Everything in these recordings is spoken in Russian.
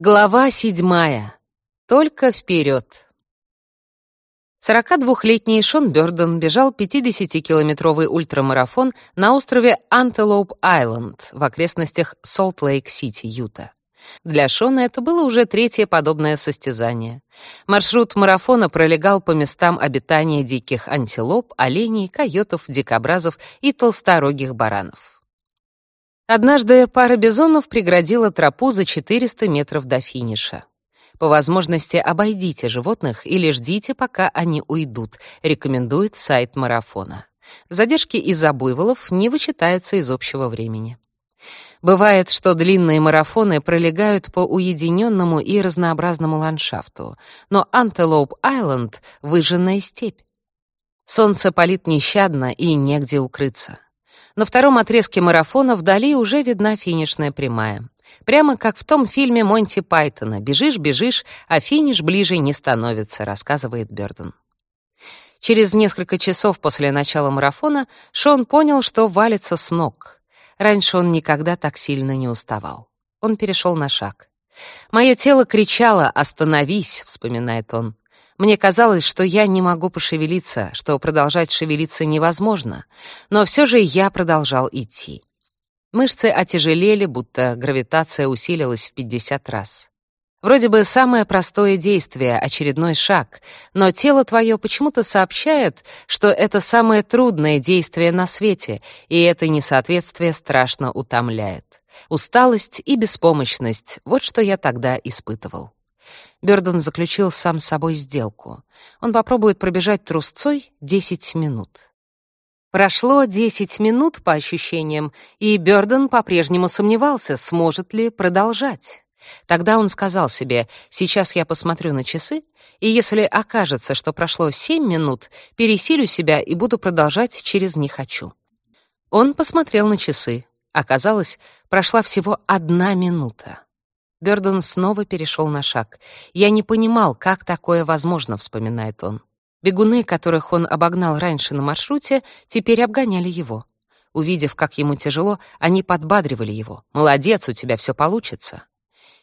Глава седьмая. Только вперед. 42-летний Шон Бёрден бежал 50-километровый ультрамарафон на острове Антелоуп-Айленд в окрестностях Солт-Лейк-Сити, Юта. Для Шона это было уже третье подобное состязание. Маршрут марафона пролегал по местам обитания диких антилоп, оленей, койотов, дикобразов и толсторогих баранов. Однажды пара бизонов преградила тропу за 400 метров до финиша. По возможности обойдите животных или ждите, пока они уйдут, рекомендует сайт марафона. Задержки из-за буйволов не вычитаются из общего времени. Бывает, что длинные марафоны пролегают по уединенному и разнообразному ландшафту, но Антелоуп-Айленд — выжженная степь. Солнце палит нещадно и негде укрыться. На втором отрезке марафона вдали уже видна финишная прямая. Прямо как в том фильме Монти Пайтона «Бежишь, бежишь, а финиш ближе не становится», рассказывает Бёрден. Через несколько часов после начала марафона Шон понял, что валится с ног. Раньше он никогда так сильно не уставал. Он перешел на шаг. «Мое тело кричало «Остановись!» — вспоминает он. Мне казалось, что я не могу пошевелиться, что продолжать шевелиться невозможно, но все же я продолжал идти. Мышцы отяжелели, будто гравитация усилилась в 50 раз. Вроде бы самое простое действие, очередной шаг, но тело твое почему-то сообщает, что это самое трудное действие на свете, и это несоответствие страшно утомляет. Усталость и беспомощность — вот что я тогда испытывал. Бёрден заключил сам с собой сделку. Он попробует пробежать трусцой 10 минут. Прошло 10 минут, по ощущениям, и Бёрден по-прежнему сомневался, сможет ли продолжать. Тогда он сказал себе, сейчас я посмотрю на часы, и если окажется, что прошло 7 минут, пересилю себя и буду продолжать через «не хочу». Он посмотрел на часы. Оказалось, прошла всего одна минута. Бёрден снова перешел на шаг. «Я не понимал, как такое возможно», — вспоминает он. Бегуны, которых он обогнал раньше на маршруте, теперь обгоняли его. Увидев, как ему тяжело, они подбадривали его. «Молодец, у тебя все получится».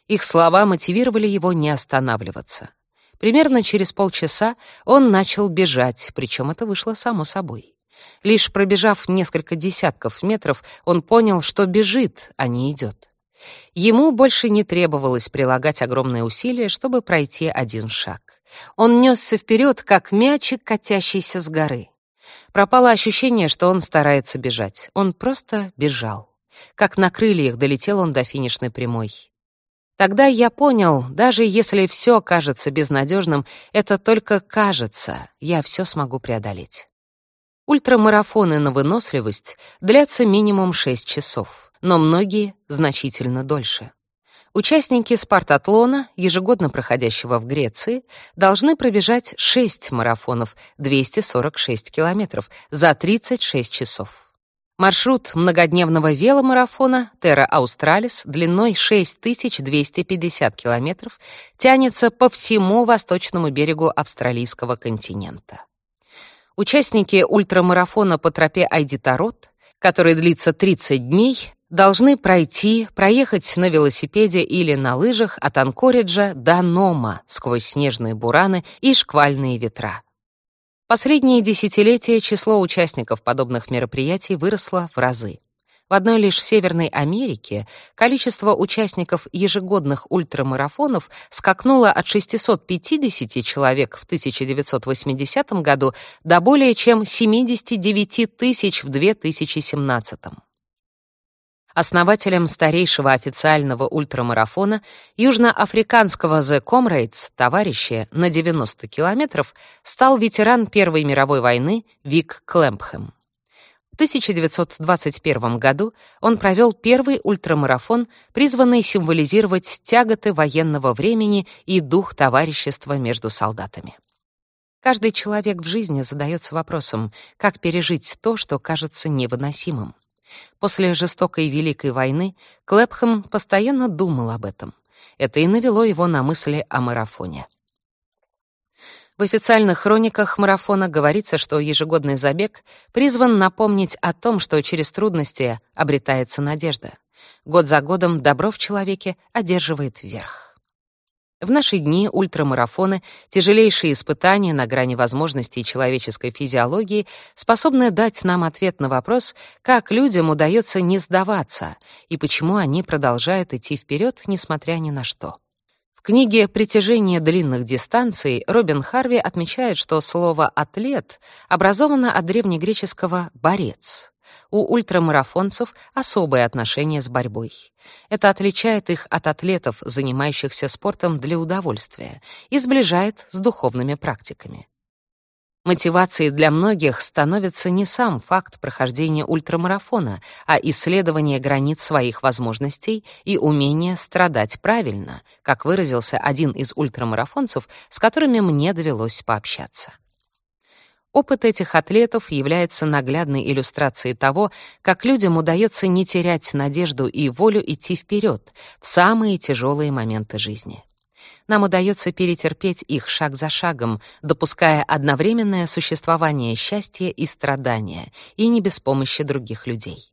Их слова мотивировали его не останавливаться. Примерно через полчаса он начал бежать, причем это вышло само собой. Лишь пробежав несколько десятков метров, он понял, что бежит, а не идет. Ему больше не требовалось прилагать огромные усилия, чтобы пройти один шаг. Он несся вперед, как мячик, катящийся с горы. Пропало ощущение, что он старается бежать. Он просто бежал. Как на крыльях долетел он до финишной прямой. Тогда я понял, даже если все кажется безнадежным, это только кажется, я все смогу преодолеть. Ультрамарафоны на выносливость длятся минимум 6 часов но многие значительно дольше. Участники спартатлона, ежегодно проходящего в Греции, должны пробежать 6 марафонов 246 километров за 36 часов. Маршрут многодневного веломарафона Terra Australis длиной 6250 километров тянется по всему восточному берегу австралийского континента. Участники ультрамарафона по тропе Айдитарот, который длится 30 дней, должны пройти, проехать на велосипеде или на лыжах от Анкориджа до Нома сквозь снежные бураны и шквальные ветра. Последние десятилетия число участников подобных мероприятий выросло в разы. В одной лишь Северной Америке количество участников ежегодных ультрамарафонов скакнуло от 650 человек в 1980 году до более чем 79 тысяч в 2017. Основателем старейшего официального ультрамарафона южноафриканского The Comrades, товарищи, на 90 километров, стал ветеран Первой мировой войны Вик Клэмпхэм. В 1921 году он провел первый ультрамарафон, призванный символизировать тяготы военного времени и дух товарищества между солдатами. Каждый человек в жизни задается вопросом, как пережить то, что кажется невыносимым. После жестокой Великой войны Клэпхэм постоянно думал об этом. Это и навело его на мысли о марафоне. В официальных хрониках марафона говорится, что ежегодный забег призван напомнить о том, что через трудности обретается надежда. Год за годом добро в человеке одерживает верх. В наши дни ультрамарафоны, тяжелейшие испытания на грани возможностей человеческой физиологии, способны дать нам ответ на вопрос, как людям удается не сдаваться и почему они продолжают идти вперед, несмотря ни на что. В книге «Притяжение длинных дистанций» Робин Харви отмечает, что слово «атлет» образовано от древнегреческого «борец», у ультрамарафонцев особое отношение с борьбой. Это отличает их от атлетов, занимающихся спортом для удовольствия, и сближает с духовными практиками. Мотивацией для многих становится не сам факт прохождения ультрамарафона, а исследование границ своих возможностей и умение страдать правильно, как выразился один из ультрамарафонцев, с которыми мне довелось пообщаться. Опыт этих атлетов является наглядной иллюстрацией того, как людям удается не терять надежду и волю идти вперед в самые тяжелые моменты жизни. Нам удается перетерпеть их шаг за шагом, допуская одновременное существование счастья и страдания, и не без помощи других людей.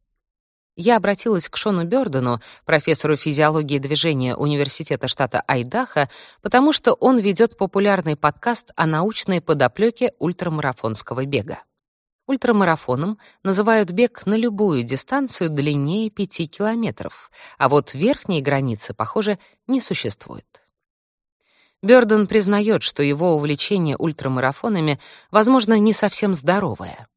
Я обратилась к Шону Бёрдену, профессору физиологии движения Университета штата Айдахо, потому что он ведет популярный подкаст о научной подоплеке ультрамарафонского бега. Ультрамарафоном называют бег на любую дистанцию длиннее 5 километров, а вот верхней границы, похоже, не существует. Бёрден признает, что его увлечение ультрамарафонами, возможно, не совсем здоровое.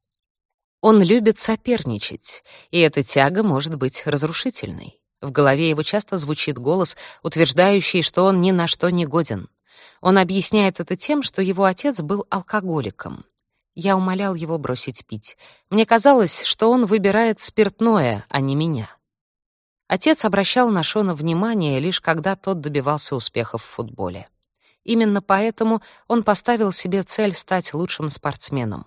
Он любит соперничать, и эта тяга может быть разрушительной. В голове его часто звучит голос, утверждающий, что он ни на что не годен. Он объясняет это тем, что его отец был алкоголиком. Я умолял его бросить пить. Мне казалось, что он выбирает спиртное, а не меня. Отец обращал на Шона внимание лишь когда тот добивался успехов в футболе. Именно поэтому он поставил себе цель стать лучшим спортсменом.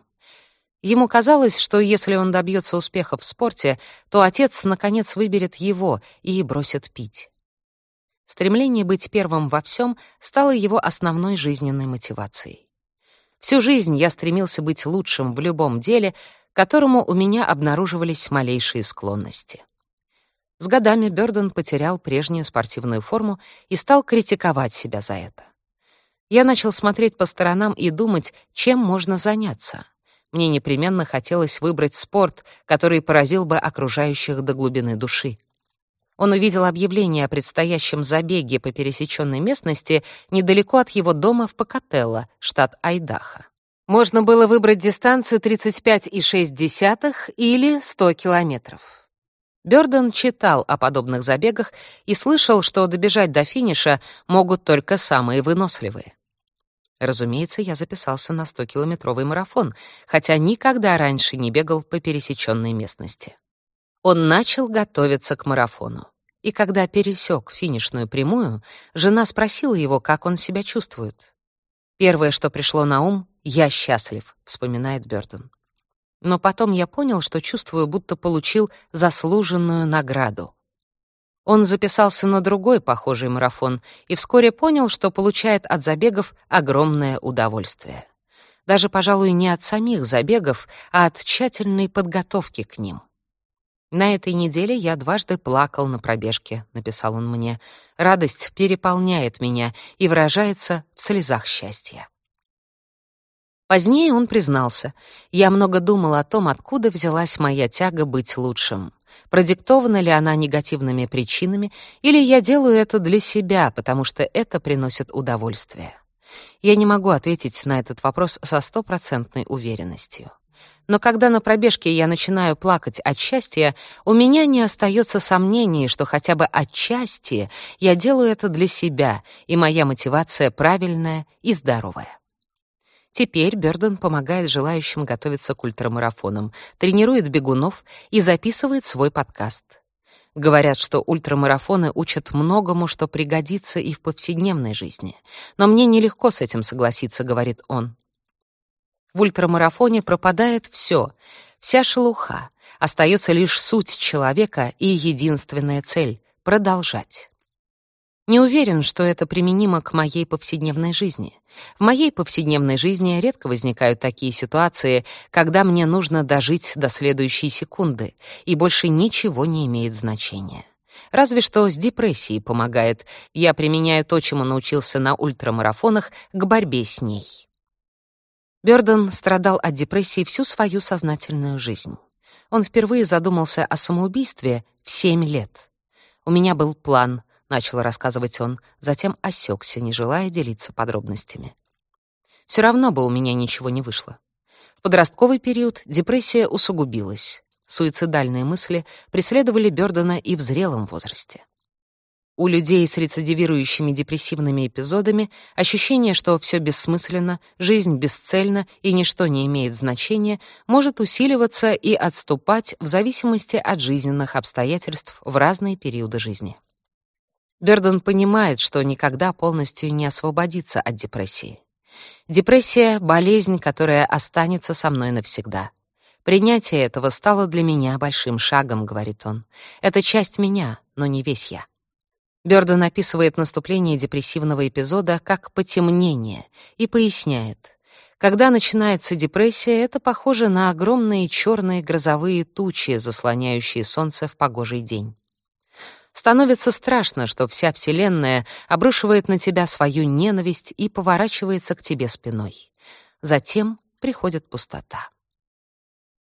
Ему казалось, что если он добьется успеха в спорте, то отец наконец выберет его и бросит пить. Стремление быть первым во всем стало его основной жизненной мотивацией. Всю жизнь я стремился быть лучшим в любом деле, к которому у меня обнаруживались малейшие склонности. С годами Бёрден потерял прежнюю спортивную форму и стал критиковать себя за это. Я начал смотреть по сторонам и думать, чем можно заняться — мне непременно хотелось выбрать спорт, который поразил бы окружающих до глубины души. Он увидел объявление о предстоящем забеге по пересеченной местности недалеко от его дома в Покателло, штат Айдахо. Можно было выбрать дистанцию 35,6 или 100 километров. Бёрден читал о подобных забегах и слышал, что добежать до финиша могут только самые выносливые. Разумеется, я записался на 100-километровый марафон, хотя никогда раньше не бегал по пересеченной местности. Он начал готовиться к марафону. И когда пересек финишную прямую, жена спросила его, как он себя чувствует. Первое, что пришло на ум, «Я счастлив», — вспоминает Бёртон. Но потом я понял, что чувствую, будто получил заслуженную награду. Он записался на другой похожий марафон и вскоре понял, что получает от забегов огромное удовольствие. Даже, пожалуй, не от самих забегов, а от тщательной подготовки к ним. «На этой неделе я дважды плакал на пробежке», — написал он мне. «Радость переполняет меня и выражается в слезах счастья». Позднее он признался, «Я много думал о том, откуда взялась моя тяга быть лучшим. Продиктована ли она негативными причинами, или я делаю это для себя, потому что это приносит удовольствие? Я не могу ответить на этот вопрос со стопроцентной уверенностью. Но когда на пробежке я начинаю плакать от счастья, у меня не остается сомнений, что хотя бы отчасти я делаю это для себя, и моя мотивация правильная и здоровая. Теперь Бёрден помогает желающим готовиться к ультрамарафонам, тренирует бегунов и записывает свой подкаст. Говорят, что ультрамарафоны учат многому, что пригодится и в повседневной жизни. Но мне нелегко с этим согласиться, говорит он. В ультрамарафоне пропадает все, вся шелуха. Остается лишь суть человека и единственная цель — продолжать. Не уверен, что это применимо к моей повседневной жизни. В моей повседневной жизни редко возникают такие ситуации, когда мне нужно дожить до следующей секунды, и больше ничего не имеет значения. Разве что с депрессией помогает. Я применяю то, чему научился на ультрамарафонах, к борьбе с ней. Бёрден страдал от депрессии всю свою сознательную жизнь. Он впервые задумался о самоубийстве в семь лет. «У меня был план», — начал рассказывать он, затем осекся, не желая делиться подробностями. Все равно бы у меня ничего не вышло. В подростковый период депрессия усугубилась. Суицидальные мысли преследовали Бёрдена и в зрелом возрасте. У людей с рецидивирующими депрессивными эпизодами ощущение, что все бессмысленно, жизнь бесцельна и ничто не имеет значения, может усиливаться и отступать в зависимости от жизненных обстоятельств в разные периоды жизни. Бёрден понимает, что никогда полностью не освободится от депрессии. Депрессия — болезнь, которая останется со мной навсегда. Принятие этого стало для меня большим шагом, говорит он. Это часть меня, но не весь я. Бёрден описывает наступление депрессивного эпизода как потемнение и поясняет. Когда начинается депрессия, это похоже на огромные черные грозовые тучи, заслоняющие солнце в погожий день. Становится страшно, что вся Вселенная обрушивает на тебя свою ненависть и поворачивается к тебе спиной. Затем приходит пустота.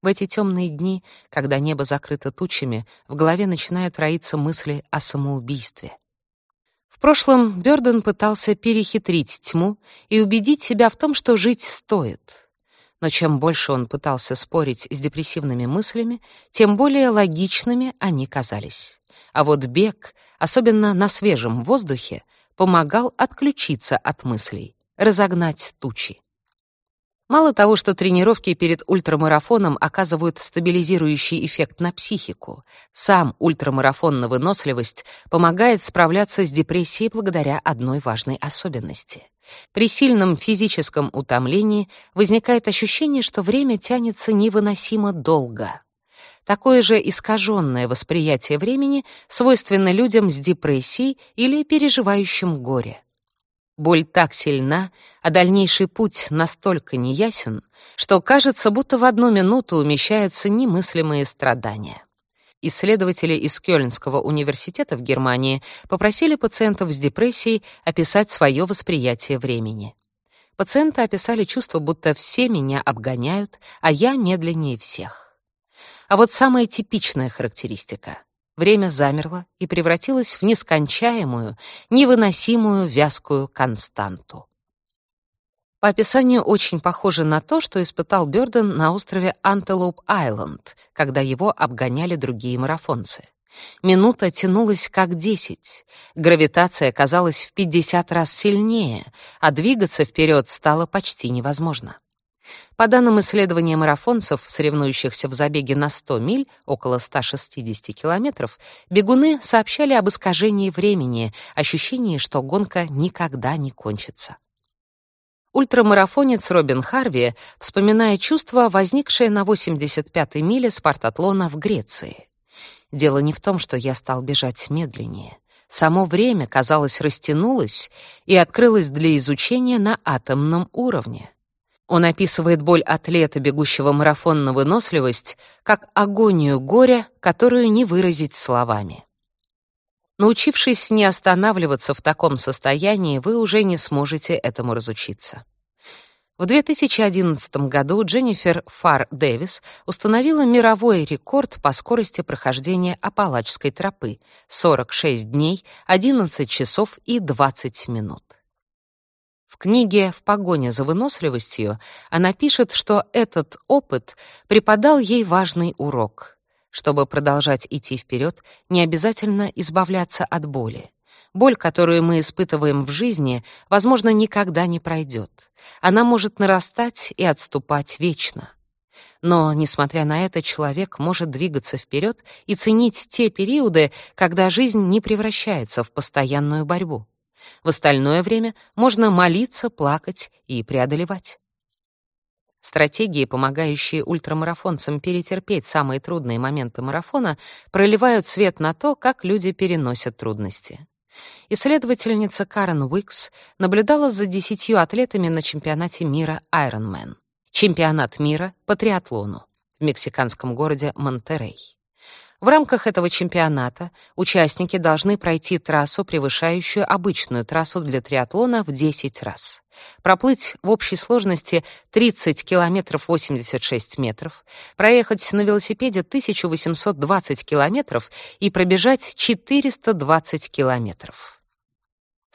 В эти темные дни, когда небо закрыто тучами, в голове начинают роиться мысли о самоубийстве. В прошлом Бёрден пытался перехитрить тьму и убедить себя в том, что жить стоит. Но чем больше он пытался спорить с депрессивными мыслями, тем более логичными они казались. А вот бег, особенно на свежем воздухе, помогал отключиться от мыслей, разогнать тучи. Мало того, что тренировки перед ультрамарафоном оказывают стабилизирующий эффект на психику, сам ультрамарафон на выносливость помогает справляться с депрессией благодаря одной важной особенности. При сильном физическом утомлении возникает ощущение, что время тянется невыносимо долго. Такое же искаженное восприятие времени свойственно людям с депрессией или переживающим горе. Боль так сильна, а дальнейший путь настолько неясен, что кажется, будто в одну минуту умещаются немыслимые страдания. Исследователи из Кёльнского университета в Германии попросили пациентов с депрессией описать свое восприятие времени. Пациенты описали чувство, будто все меня обгоняют, а я медленнее всех. А вот самая типичная характеристика Время замерло и превратилось в нескончаемую, невыносимую вязкую константу. По описанию очень похоже на то, что испытал Бёрден на острове Антелоп-Айленд, когда его обгоняли другие марафонцы. Минута тянулась как десять. Гравитация казалась в пятьдесят раз сильнее, а двигаться вперед стало почти невозможно. По данным исследования марафонцев, соревнующихся в забеге на 100 миль, около 160 километров, бегуны сообщали об искажении времени, ощущении, что гонка никогда не кончится. Ультрамарафонец Робин Харви, вспоминая чувство, возникшее на 85-й миле спартатлона в Греции. Дело не в том, что я стал бежать медленнее. Само время, казалось, растянулось и открылось для изучения на атомном уровне. Он описывает боль атлета, бегущего марафон на выносливость, как агонию горя, которую не выразить словами. Научившись не останавливаться в таком состоянии, вы уже не сможете этому разучиться. В 2011 году Дженнифер Фар Дэвис установила мировой рекорд по скорости прохождения Апалачской тропы — 46 дней, 11 часов и 20 минут. В книге «В погоне за выносливостью» она пишет, что этот опыт преподал ей важный урок. Чтобы продолжать идти вперед, не обязательно избавляться от боли. Боль, которую мы испытываем в жизни, возможно, никогда не пройдет. Она может нарастать и отступать вечно. Но, несмотря на это, человек может двигаться вперед и ценить те периоды, когда жизнь не превращается в постоянную борьбу. В остальное время можно молиться, плакать и преодолевать. Стратегии, помогающие ультрамарафонцам перетерпеть самые трудные моменты марафона, проливают свет на то, как люди переносят трудности. Исследовательница Карен Уикс наблюдала за десятью атлетами на чемпионате мира Ironman. Чемпионат мира по триатлону в мексиканском городе Монтеррей. В рамках этого чемпионата участники должны пройти трассу, превышающую обычную трассу для триатлона в 10 раз. Проплыть в общей сложности 30 километров 86 метров, проехать на велосипеде 1820 километров и пробежать 420 километров.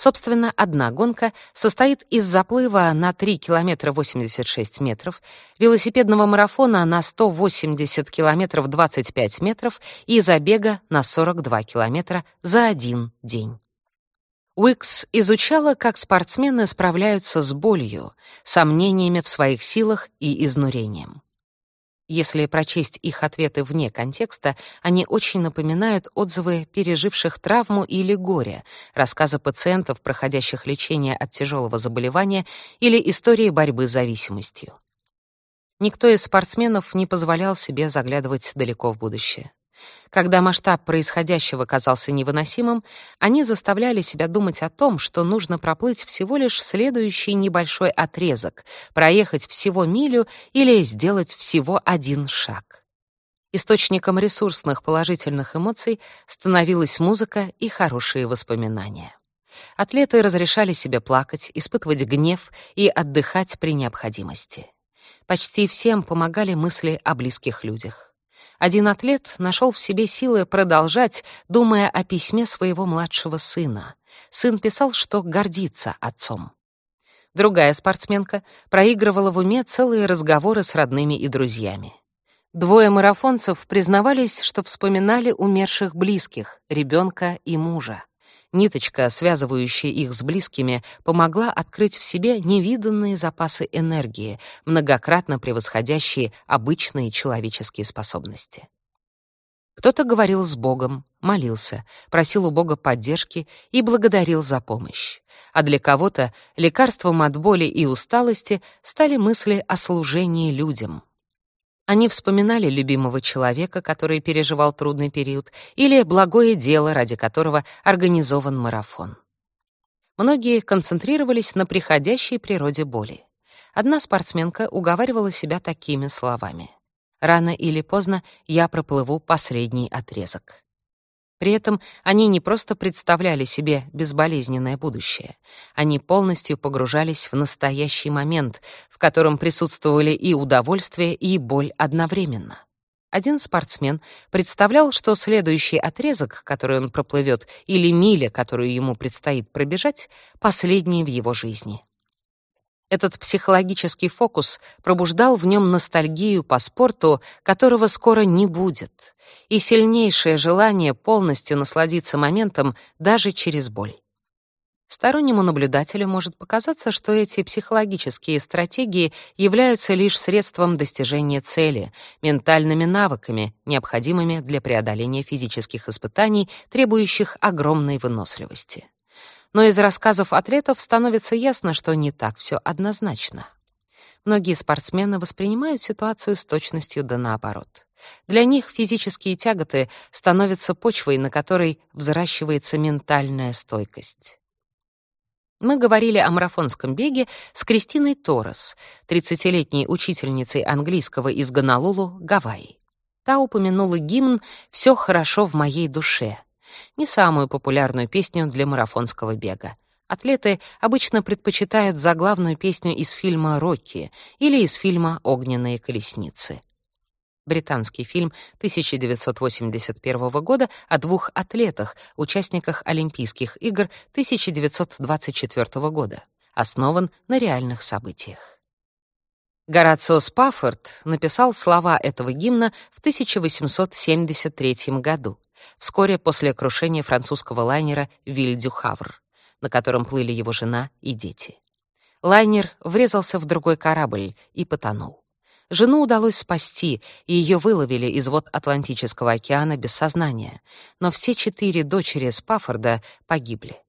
Собственно, одна гонка состоит из заплыва на 3 километра 86 метров, велосипедного марафона на 180 километров 25 метров и забега на 42 километра за один день. Уикс изучала, как спортсмены справляются с болью, сомнениями в своих силах и изнурением. Если прочесть их ответы вне контекста, они очень напоминают отзывы переживших травму или горе, рассказы пациентов, проходящих лечение от тяжелого заболевания или истории борьбы с зависимостью. Никто из спортсменов не позволял себе заглядывать далеко в будущее. Когда масштаб происходящего казался невыносимым, они заставляли себя думать о том, что нужно проплыть всего лишь следующий небольшой отрезок, проехать всего милю или сделать всего один шаг. Источником ресурсных положительных эмоций становилась музыка и хорошие воспоминания. Атлеты разрешали себе плакать, испытывать гнев и отдыхать при необходимости. Почти всем помогали мысли о близких людях. Один атлет нашел в себе силы продолжать, думая о письме своего младшего сына. Сын писал, что гордится отцом. Другая спортсменка проигрывала в уме целые разговоры с родными и друзьями. Двое марафонцев признавались, что вспоминали умерших близких, ребенка и мужа. Ниточка, связывающая их с близкими, помогла открыть в себе невиданные запасы энергии, многократно превосходящие обычные человеческие способности. Кто-то говорил с Богом, молился, просил у Бога поддержки и благодарил за помощь. А для кого-то лекарством от боли и усталости стали мысли о служении людям — они вспоминали любимого человека, который переживал трудный период, или благое дело, ради которого организован марафон. Многие концентрировались на приходящей природе боли. Одна спортсменка уговаривала себя такими словами: "Рано или поздно я проплыву последний отрезок". При этом они не просто представляли себе безболезненное будущее, они полностью погружались в настоящий момент, в котором присутствовали и удовольствие, и боль одновременно. Один спортсмен представлял, что следующий отрезок, который он проплывет, или миля, которую ему предстоит пробежать, последний в его жизни. Этот психологический фокус пробуждал в нем ностальгию по спорту, которого скоро не будет, и сильнейшее желание полностью насладиться моментом даже через боль. Стороннему наблюдателю может показаться, что эти психологические стратегии являются лишь средством достижения цели, ментальными навыками, необходимыми для преодоления физических испытаний, требующих огромной выносливости но из рассказов атлетов становится ясно, что не так все однозначно. Многие спортсмены воспринимают ситуацию с точностью да наоборот. Для них физические тяготы становятся почвой, на которой взращивается ментальная стойкость. Мы говорили о марафонском беге с Кристиной Торрес, 30-летней учительницей английского из Гонолулу, Гавайи. Та упомянула гимн «Все хорошо в моей душе», не самую популярную песню для марафонского бега. Атлеты обычно предпочитают заглавную песню из фильма «Рокки» или из фильма «Огненные колесницы». Британский фильм 1981 года о двух атлетах, участниках Олимпийских игр 1924 года, основан на реальных событиях. Горацио Спаффорд написал слова этого гимна в 1873 году вскоре после крушения французского лайнера «Виль-дю-Хавр», на котором плыли его жена и дети. Лайнер врезался в другой корабль и потонул. Жену удалось спасти, и ее выловили из вод Атлантического океана без сознания, но все четыре дочери Спаффорда погибли.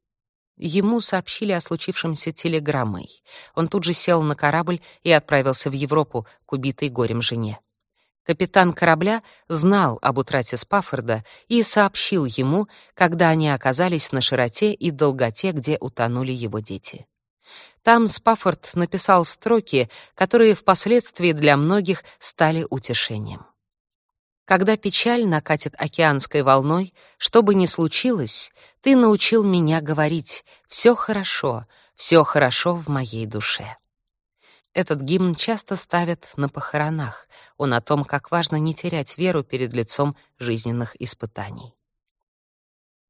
Ему сообщили о случившемся телеграммой. Он тут же сел на корабль и отправился в Европу к убитой горем жене. Капитан корабля знал об утрате Спаффорда и сообщил ему, когда они оказались на широте и долготе, где утонули его дети. Там Спаффорд написал строки, которые впоследствии для многих стали утешением. Когда печаль накатит океанской волной, что бы ни случилось, ты научил меня говорить «все хорошо, все хорошо в моей душе». Этот гимн часто ставят на похоронах. Он о том, как важно не терять веру перед лицом жизненных испытаний.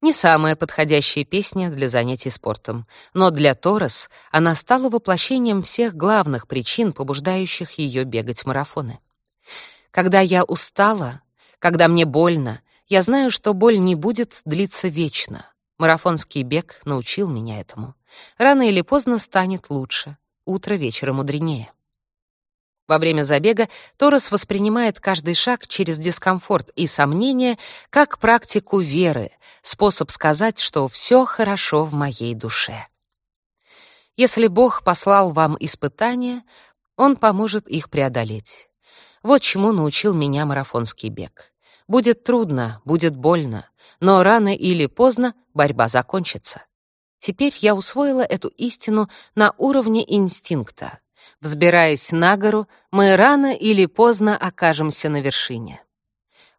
Не самая подходящая песня для занятий спортом, но для Торрес она стала воплощением всех главных причин, побуждающих ее бегать марафоны. Когда я устала, когда мне больно, я знаю, что боль не будет длиться вечно. Марафонский бег научил меня этому. Рано или поздно станет лучше. Утро вечера мудренее. Во время забега Торос воспринимает каждый шаг через дискомфорт и сомнения как практику веры, способ сказать, что все хорошо в моей душе. Если Бог послал вам испытания, Он поможет их преодолеть. Вот чему научил меня марафонский бег. Будет трудно, будет больно, но рано или поздно борьба закончится. Теперь я усвоила эту истину на уровне инстинкта. Взбираясь на гору, мы рано или поздно окажемся на вершине.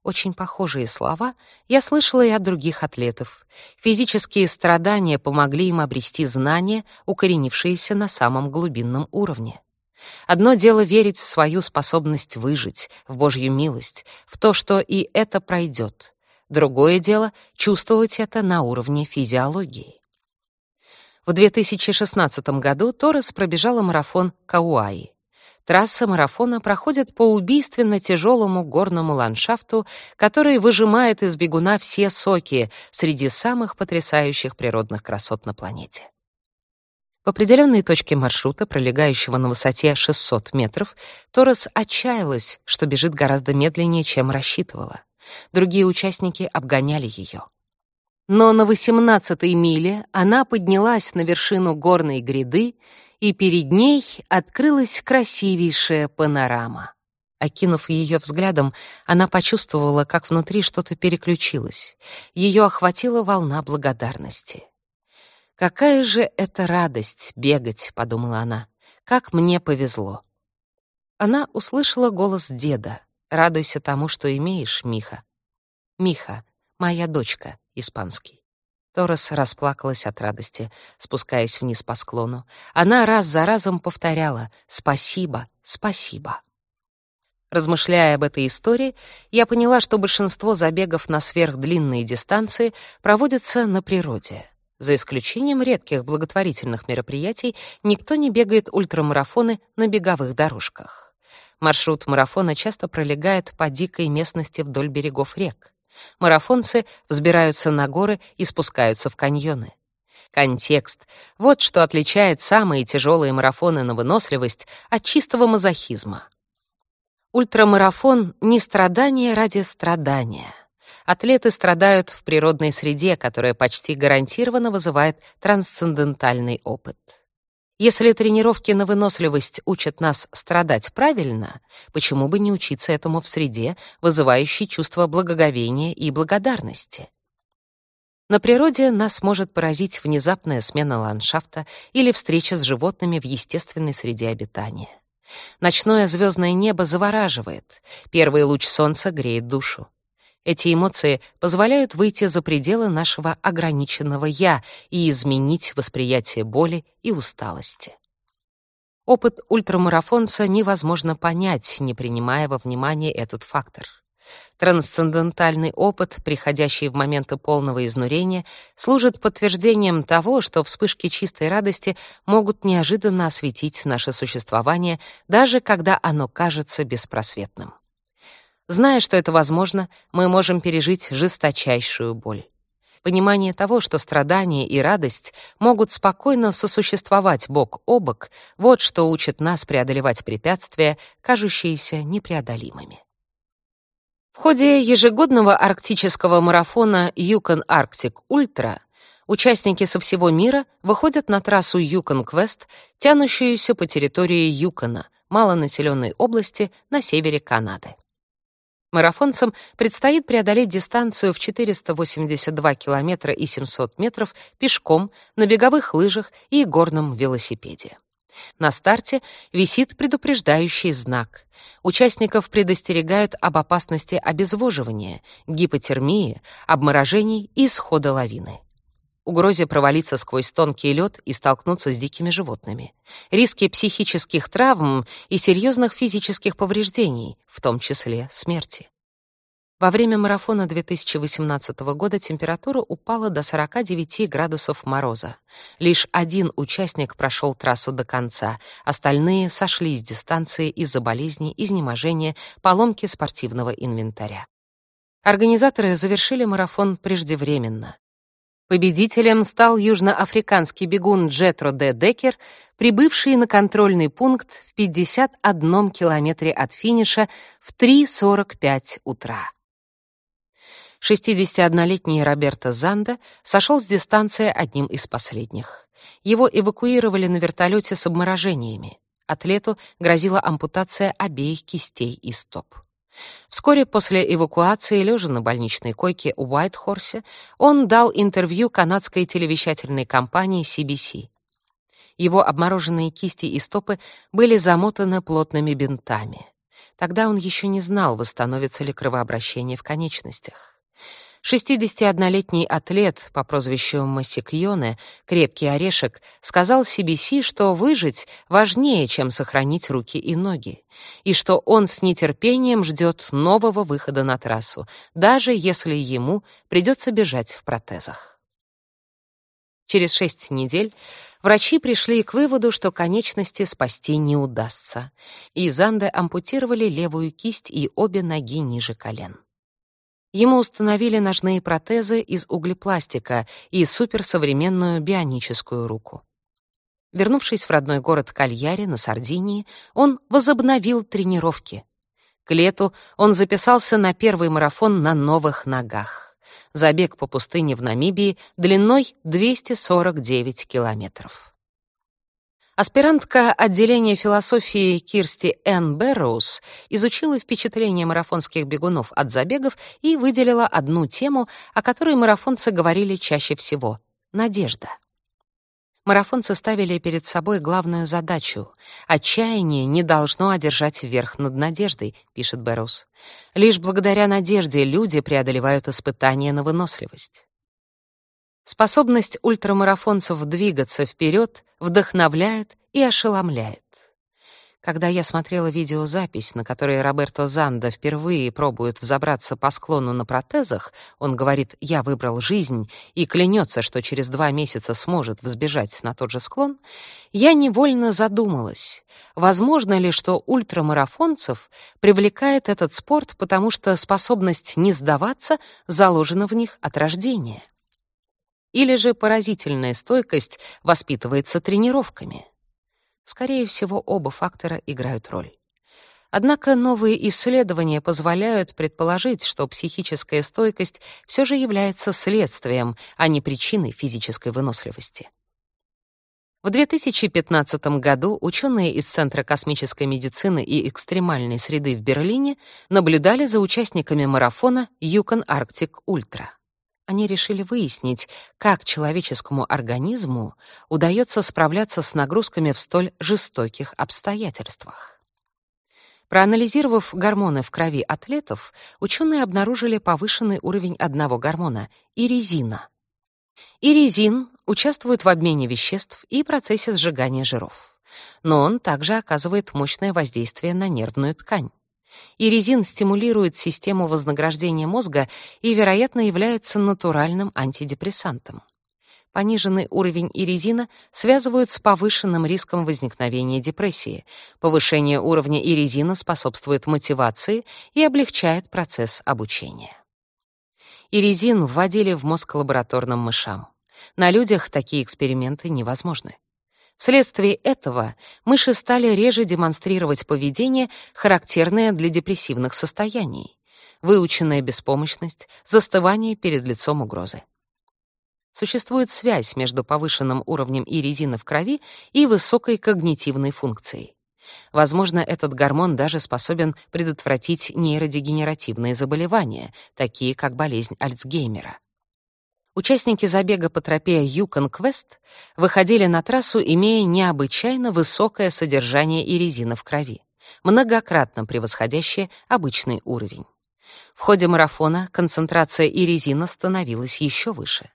Очень похожие слова я слышала и от других атлетов. Физические страдания помогли им обрести знания, укоренившиеся на самом глубинном уровне. Одно дело верить в свою способность выжить, в Божью милость, в то, что и это пройдет. Другое дело — чувствовать это на уровне физиологии. В 2016 году Торрес пробежала марафон Кауаи. Трасса марафона проходит по убийственно тяжелому горному ландшафту, который выжимает из бегуна все соки среди самых потрясающих природных красот на планете. В определенной точке маршрута, пролегающего на высоте 600 метров, Торрес отчаялась, что бежит гораздо медленнее, чем рассчитывала. Другие участники обгоняли ее. Но на восемнадцатой миле она поднялась на вершину горной гряды, и перед ней открылась красивейшая панорама. Окинув ее взглядом, она почувствовала, как внутри что-то переключилось. Ее охватила волна благодарности. «Какая же это радость бегать», — подумала она. «Как мне повезло». Она услышала голос деда. «Радуйся тому, что имеешь, Миха». «Миха, моя дочка», испанский. Торрес расплакалась от радости, спускаясь вниз по склону. Она раз за разом повторяла «Спасибо, спасибо». Размышляя об этой истории, я поняла, что большинство забегов на сверхдлинные дистанции проводятся на природе. За исключением редких благотворительных мероприятий, никто не бегает ультрамарафоны на беговых дорожках. Маршрут марафона часто пролегает по дикой местности вдоль берегов рек. Марафонцы взбираются на горы и спускаются в каньоны. Контекст — вот что отличает самые тяжелые марафоны на выносливость от чистого мазохизма. Ультрамарафон — не страдание ради страдания. Атлеты страдают в природной среде, которая почти гарантированно вызывает трансцендентальный опыт. Если тренировки на выносливость учат нас страдать правильно, почему бы не учиться этому в среде, вызывающей чувство благоговения и благодарности? На природе нас может поразить внезапная смена ландшафта или встреча с животными в естественной среде обитания. Ночное звездное небо завораживает, первый луч солнца греет душу. Эти эмоции позволяют выйти за пределы нашего ограниченного «я» и изменить восприятие боли и усталости. Опыт ультрамарафонца невозможно понять, не принимая во внимание этот фактор. Трансцендентальный опыт, приходящий в моменты полного изнурения, служит подтверждением того, что вспышки чистой радости могут неожиданно осветить наше существование, даже когда оно кажется беспросветным. Зная, что это возможно, мы можем пережить жесточайшую боль. Понимание того, что страдание и радость могут спокойно сосуществовать бок о бок, вот что учит нас преодолевать препятствия, кажущиеся непреодолимыми. В ходе ежегодного арктического марафона Yukon Arctic Ultra участники со всего мира выходят на трассу Yukon Quest, тянущуюся по территории Юкона, малонаселенной области на севере Канады. Марафонцам предстоит преодолеть дистанцию в 482 километра и 700 метров пешком, на беговых лыжах и горном велосипеде. На старте висит предупреждающий знак. Участников предостерегают об опасности обезвоживания, гипотермии, обморожений и схода лавины. Угрозе провалиться сквозь тонкий лед и столкнуться с дикими животными. Риски психических травм и серьезных физических повреждений, в том числе смерти. Во время марафона 2018 года температура упала до 49 градусов мороза. Лишь один участник прошел трассу до конца, остальные сошли с дистанции из-за болезни, изнеможения, поломки спортивного инвентаря. Организаторы завершили марафон преждевременно. Победителем стал южноафриканский бегун Джетро Д. Декер, прибывший на контрольный пункт в 51 километре от финиша в 3.45 утра. 61-летний Роберто Занда сошел с дистанции одним из последних. Его эвакуировали на вертолете с обморожениями. Атлету грозила ампутация обеих кистей и стоп. Вскоре после эвакуации, лежа на больничной койке у Уайтхорсе, он дал интервью канадской телевещательной компании CBC. Его обмороженные кисти и стопы были замотаны плотными бинтами. Тогда он еще не знал, восстановится ли кровообращение в конечностях. 61-летний атлет по прозвищу Масикьоне, крепкий орешек, сказал CBC, что выжить важнее, чем сохранить руки и ноги, и что он с нетерпением ждет нового выхода на трассу, даже если ему придется бежать в протезах. Через шесть недель врачи пришли к выводу, что конечности спасти не удастся, и Занде ампутировали левую кисть и обе ноги ниже колен. Ему установили ножные протезы из углепластика и суперсовременную бионическую руку. Вернувшись в родной город Кальяри на Сардинии, он возобновил тренировки. К лету он записался на первый марафон на новых ногах. Забег по пустыне в Намибии длиной 249 километров. Аспирантка отделения философии Кирсти Н. Бэрроуз изучила впечатления марафонских бегунов от забегов и выделила одну тему, о которой марафонцы говорили чаще всего — надежда. Марафонцы ставили перед собой главную задачу. «Отчаяние не должно одержать верх над надеждой», — пишет Бэрроуз. «Лишь благодаря надежде люди преодолевают испытания на выносливость». Способность ультрамарафонцев двигаться вперед вдохновляет и ошеломляет. Когда я смотрела видеозапись, на которой Роберто Занда впервые пробует взобраться по склону на протезах, он говорит «я выбрал жизнь» и клянется, что через два месяца сможет взбежать на тот же склон, я невольно задумалась, возможно ли, что ультрамарафонцев привлекает этот спорт, потому что способность не сдаваться заложена в них от рождения или же поразительная стойкость воспитывается тренировками. Скорее всего, оба фактора играют роль. Однако новые исследования позволяют предположить, что психическая стойкость все же является следствием, а не причиной физической выносливости. В 2015 году ученые из Центра космической медицины и экстремальной среды в Берлине наблюдали за участниками марафона Yukon Arctic Ultra они решили выяснить, как человеческому организму удается справляться с нагрузками в столь жестоких обстоятельствах. Проанализировав гормоны в крови атлетов, ученые обнаружили повышенный уровень одного гормона — иризина. Иризин участвует в обмене веществ и процессе сжигания жиров. Но он также оказывает мощное воздействие на нервную ткань. Иризин стимулирует систему вознаграждения мозга и, вероятно, является натуральным антидепрессантом. Пониженный уровень иризина связывают с повышенным риском возникновения депрессии. Повышение уровня иризина способствует мотивации и облегчает процесс обучения. Иризин вводили в мозг лабораторным мышам. На людях такие эксперименты невозможны. Вследствие этого мыши стали реже демонстрировать поведение, характерное для депрессивных состояний, выученная беспомощность, застывание перед лицом угрозы. Существует связь между повышенным уровнем иризина в крови и высокой когнитивной функцией. Возможно, этот гормон даже способен предотвратить нейродегенеративные заболевания, такие как болезнь Альцгеймера. Участники забега по тропе Quest выходили на трассу, имея необычайно высокое содержание иризина в крови, многократно превосходящее обычный уровень. В ходе марафона концентрация иризина становилась еще выше.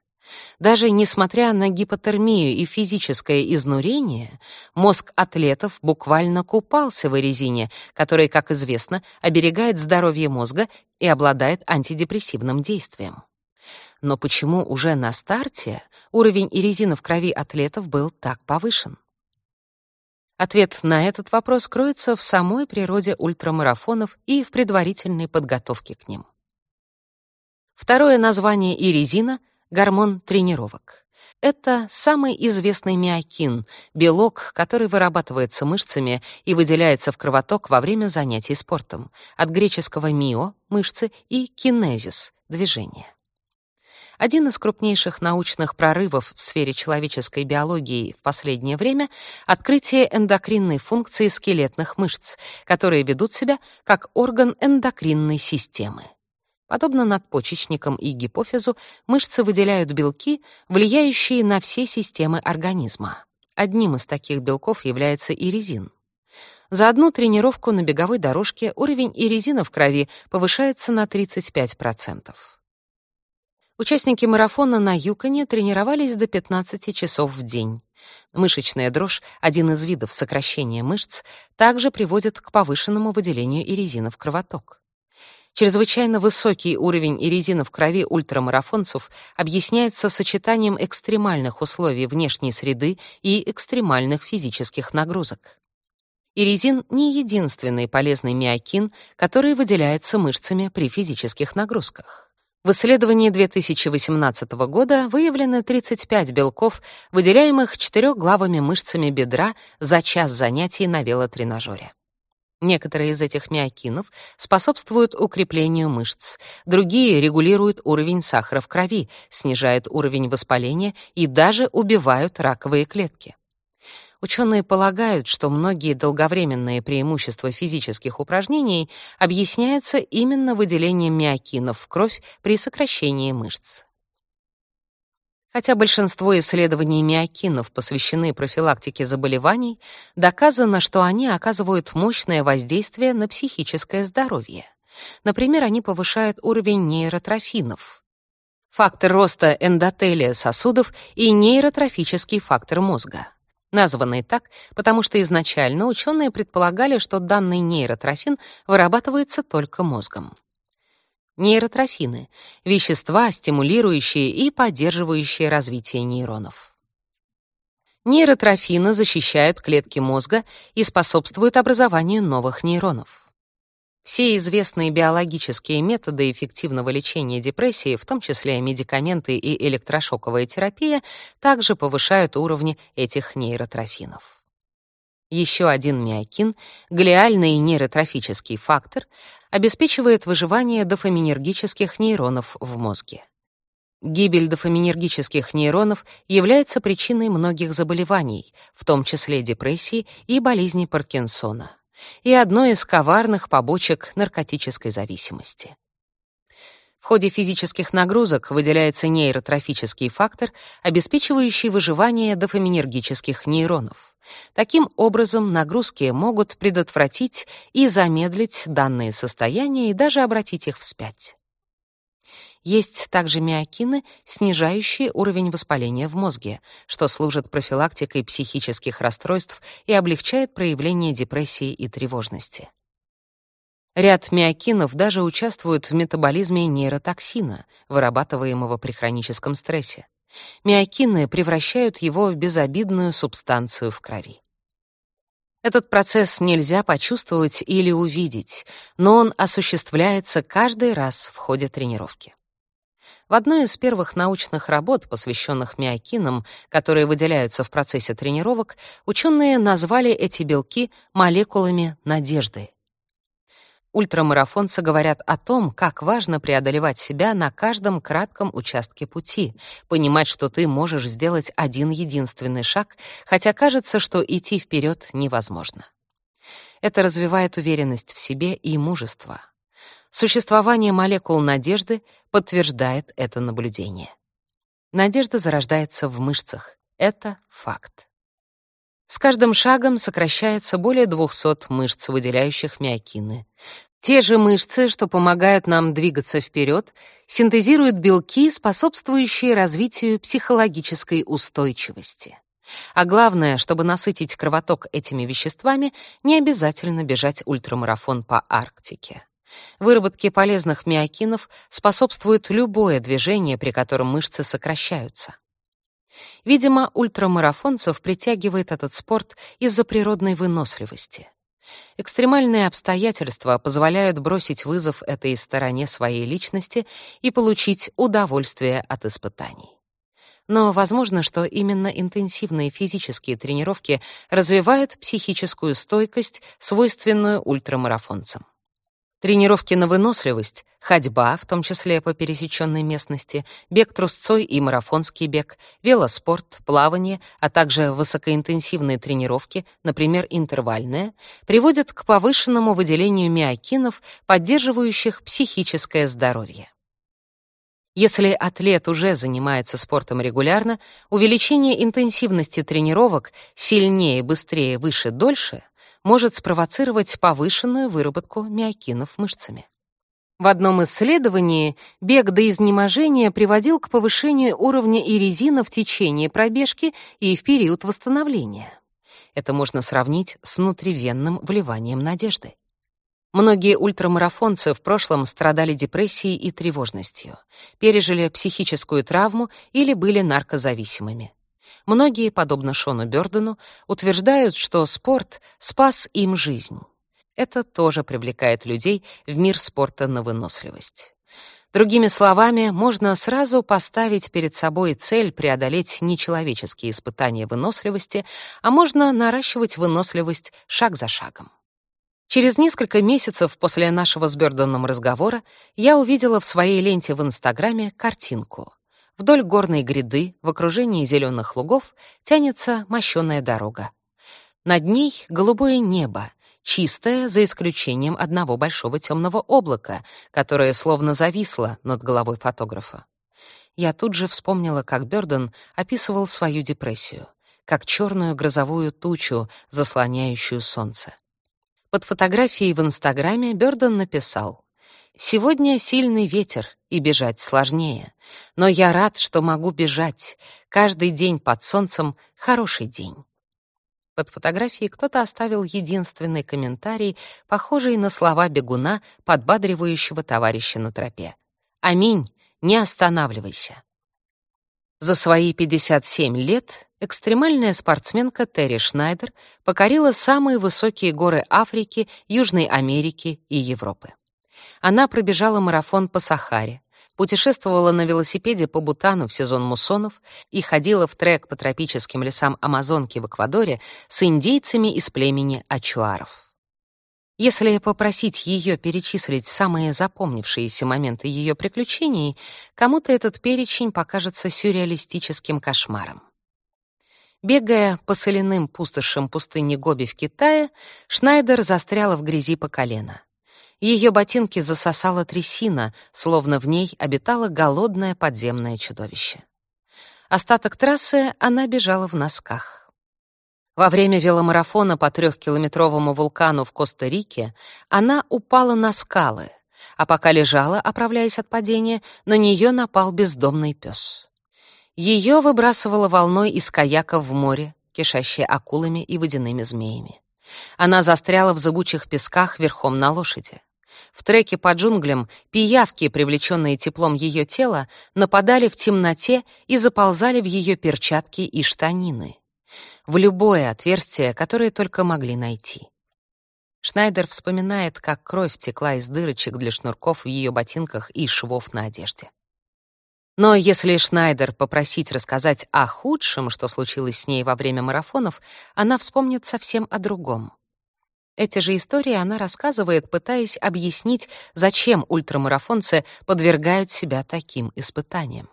Даже несмотря на гипотермию и физическое изнурение, мозг атлетов буквально купался в резине, которая, как известно, оберегает здоровье мозга и обладает антидепрессивным действием. Но почему уже на старте уровень ирезина в крови атлетов был так повышен? Ответ на этот вопрос кроется в самой природе ультрамарафонов и в предварительной подготовке к ним. Второе название ирезина гормон тренировок. Это самый известный миокин, белок, который вырабатывается мышцами и выделяется в кровоток во время занятий спортом, от греческого «мио» — мышцы и «кинезис» — движение. Один из крупнейших научных прорывов в сфере человеческой биологии в последнее время — открытие эндокринной функции скелетных мышц, которые ведут себя как орган эндокринной системы. Подобно надпочечникам и гипофизу, мышцы выделяют белки, влияющие на все системы организма. Одним из таких белков является иризин. За одну тренировку на беговой дорожке уровень иризина в крови повышается на 35%. Участники марафона на Юконе тренировались до 15 часов в день. Мышечная дрожь, один из видов сокращения мышц, также приводит к повышенному выделению иризина в кровоток. Чрезвычайно высокий уровень иризина в крови ультрамарафонцев объясняется сочетанием экстремальных условий внешней среды и экстремальных физических нагрузок. Иризин не единственный полезный миокин, который выделяется мышцами при физических нагрузках. В исследовании 2018 года выявлены 35 белков, выделяемых четырехглавыми мышцами бедра за час занятий на велотренажере. Некоторые из этих миокинов способствуют укреплению мышц, другие регулируют уровень сахара в крови, снижают уровень воспаления и даже убивают раковые клетки. Ученые полагают, что многие долговременные преимущества физических упражнений объясняются именно выделением миокинов в кровь при сокращении мышц. Хотя большинство исследований миокинов посвящены профилактике заболеваний, доказано, что они оказывают мощное воздействие на психическое здоровье. Например, они повышают уровень нейротрофинов, фактор роста эндотелия сосудов и нейротрофический фактор мозга. Названный так, потому что изначально ученые предполагали, что данный нейротрофин вырабатывается только мозгом нейротрофины — вещества, стимулирующие и поддерживающие развитие нейронов. Нейротрофины защищают клетки мозга и способствуют образованию новых нейронов. Все известные биологические методы эффективного лечения депрессии, в том числе медикаменты и электрошоковая терапия, также повышают уровни этих нейротрофинов. Еще один миокин, глиальный нейротрофический фактор, обеспечивает выживание дофаминергических нейронов в мозге. Гибель дофаминергических нейронов является причиной многих заболеваний, в том числе депрессии и болезни Паркинсона, и одной из коварных побочек наркотической зависимости. В ходе физических нагрузок выделяется нейротрофический фактор, обеспечивающий выживание дофаминергических нейронов. Таким образом, нагрузки могут предотвратить и замедлить данные состояния и даже обратить их вспять. Есть также миокины, снижающие уровень воспаления в мозге, что служит профилактикой психических расстройств и облегчает проявление депрессии и тревожности. Ряд миокинов даже участвуют в метаболизме нейротоксина, вырабатываемого при хроническом стрессе. Миокины превращают его в безобидную субстанцию в крови. Этот процесс нельзя почувствовать или увидеть, но он осуществляется каждый раз в ходе тренировки. В одной из первых научных работ, посвященных миокинам, которые выделяются в процессе тренировок, ученые назвали эти белки молекулами надежды Ультрамарафонцы говорят о том, как важно преодолевать себя на каждом кратком участке пути, понимать, что ты можешь сделать один единственный шаг, хотя кажется, что идти вперед невозможно. Это развивает уверенность в себе и мужество. Существование молекул надежды подтверждает это наблюдение. Надежда зарождается в мышцах. Это факт. С каждым шагом сокращается более 200 мышц, выделяющих миокины. Те же мышцы, что помогают нам двигаться вперед, синтезируют белки, способствующие развитию психологической устойчивости. А главное, чтобы насытить кровоток этими веществами, не обязательно бежать ультрамарафон по Арктике. Выработке полезных миокинов способствует любое движение, при котором мышцы сокращаются. Видимо, ультрамарафонцев притягивает этот спорт из-за природной выносливости. Экстремальные обстоятельства позволяют бросить вызов этой стороне своей личности и получить удовольствие от испытаний. Но возможно, что именно интенсивные физические тренировки развивают психическую стойкость, свойственную ультрамарафонцам. Тренировки на выносливость, ходьба, в том числе по пересеченной местности, бег трусцой и марафонский бег, велоспорт, плавание, а также высокоинтенсивные тренировки, например, интервальные, приводят к повышенному выделению миокинов, поддерживающих психическое здоровье. Если атлет уже занимается спортом регулярно, увеличение интенсивности тренировок сильнее, быстрее, выше, дольше может спровоцировать повышенную выработку миокинов мышцами. В одном исследовании бег до изнеможения приводил к повышению уровня иризина в течение пробежки и в период восстановления. Это можно сравнить с внутривенным вливанием надежды. Многие ультрамарафонцы в прошлом страдали депрессией и тревожностью, пережили психическую травму или были наркозависимыми. Многие, подобно Шону Бёрдену, утверждают, что спорт спас им жизнь. Это тоже привлекает людей в мир спорта на выносливость. Другими словами, можно сразу поставить перед собой цель преодолеть нечеловеческие испытания выносливости, а можно наращивать выносливость шаг за шагом. Через несколько месяцев после нашего с Бёрденом разговора я увидела в своей ленте в Инстаграме картинку. Вдоль горной гряды, в окружении зеленых лугов, тянется мощёная дорога. Над ней голубое небо, чистое, за исключением одного большого темного облака, которое словно зависло над головой фотографа. Я тут же вспомнила, как Бёрден описывал свою депрессию, как черную грозовую тучу, заслоняющую солнце. Под фотографией в Инстаграме Бёрден написал «Сегодня сильный ветер, и бежать сложнее. Но я рад, что могу бежать. Каждый день под солнцем — хороший день. Под фотографией кто-то оставил единственный комментарий, похожий на слова бегуна, подбадривающего товарища на тропе. «Аминь, не останавливайся». За свои 57 лет экстремальная спортсменка Терри Шнайдер покорила самые высокие горы Африки, Южной Америки и Европы. Она пробежала марафон по Сахаре, путешествовала на велосипеде по Бутану в сезон муссонов и ходила в трек по тропическим лесам Амазонки в Эквадоре с индейцами из племени Ачуаров. Если попросить ее перечислить самые запомнившиеся моменты ее приключений, кому-то этот перечень покажется сюрреалистическим кошмаром. Бегая по соляным пустошам пустыни Гоби в Китае, Шнайдер застряла в грязи по колено. Ее ботинки засосала трясина, словно в ней обитало голодное подземное чудовище. Остаток трассы она бежала в носках. Во время веломарафона по трехкилометровому вулкану в Коста-Рике она упала на скалы, а пока лежала, оправляясь от падения, на нее напал бездомный пес. Ее выбрасывало волной из каяка в море, кишащее акулами и водяными змеями. Она застряла в зыбучих песках верхом на лошади. В треке по джунглям пиявки, привлеченные теплом ее тела, нападали в темноте и заползали в ее перчатки и штанины. В любое отверстие, которое только могли найти. Шнайдер вспоминает, как кровь текла из дырочек для шнурков в ее ботинках и швов на одежде. Но если Шнайдер попросить рассказать о худшем, что случилось с ней во время марафонов, она вспомнит совсем о другом. Эти же истории она рассказывает, пытаясь объяснить, зачем ультрамарафонцы подвергают себя таким испытаниям.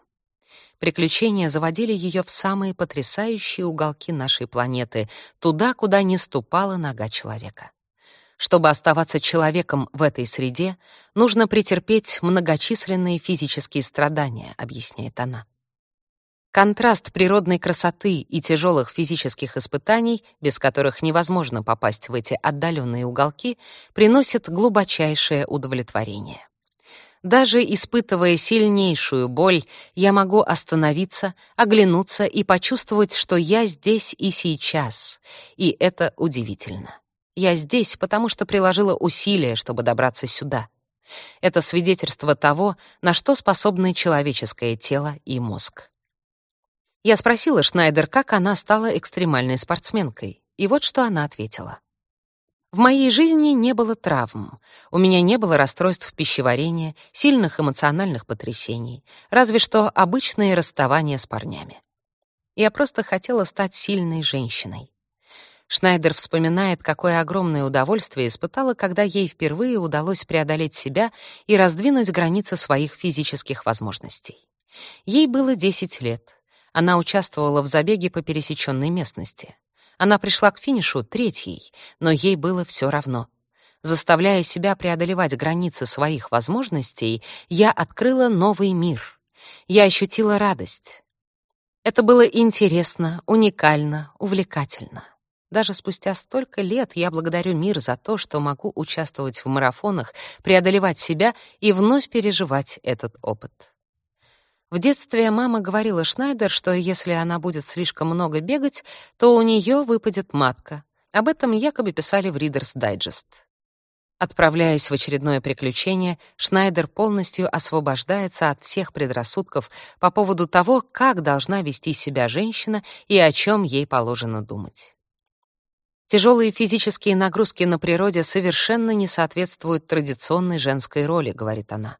Приключения заводили ее в самые потрясающие уголки нашей планеты, туда, куда не ступала нога человека. Чтобы оставаться человеком в этой среде, нужно претерпеть многочисленные физические страдания, объясняет она. Контраст природной красоты и тяжелых физических испытаний, без которых невозможно попасть в эти отдаленные уголки, приносит глубочайшее удовлетворение. Даже испытывая сильнейшую боль, я могу остановиться, оглянуться и почувствовать, что я здесь и сейчас. И это удивительно. Я здесь, потому что приложила усилия, чтобы добраться сюда. Это свидетельство того, на что способны человеческое тело и мозг. Я спросила Шнайдер, как она стала экстремальной спортсменкой, и вот что она ответила. В моей жизни не было травм, у меня не было расстройств пищеварения, сильных эмоциональных потрясений, разве что обычные расставания с парнями. Я просто хотела стать сильной женщиной. Шнайдер вспоминает, какое огромное удовольствие испытала, когда ей впервые удалось преодолеть себя и раздвинуть границы своих физических возможностей. Ей было 10 лет. Она участвовала в забеге по пересеченной местности. Она пришла к финишу третьей, но ей было все равно. Заставляя себя преодолевать границы своих возможностей, я открыла новый мир. Я ощутила радость. Это было интересно, уникально, увлекательно. Даже спустя столько лет я благодарю мир за то, что могу участвовать в марафонах, преодолевать себя и вновь переживать этот опыт. В детстве мама говорила Шнайдер, что если она будет слишком много бегать, то у нее выпадет матка. Об этом якобы писали в Reader's Digest. Отправляясь в очередное приключение, Шнайдер полностью освобождается от всех предрассудков по поводу того, как должна вести себя женщина и о чем ей положено думать. Тяжелые физические нагрузки на природе совершенно не соответствуют традиционной женской роли, говорит она.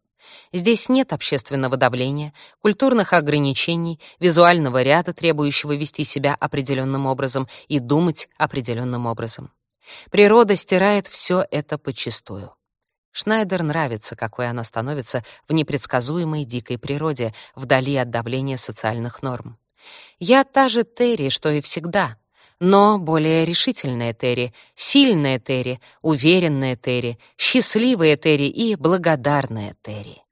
Здесь нет общественного давления, культурных ограничений, визуального ряда, требующего вести себя определенным образом и думать определенным образом. Природа стирает все это подчистую. Шнайдер нравится, какой она становится в непредсказуемой дикой природе, вдали от давления социальных норм. Я та же Терри, что и всегда, но более решительная Терри, сильная Терри, уверенная Терри, счастливая Терри и благодарная Терри.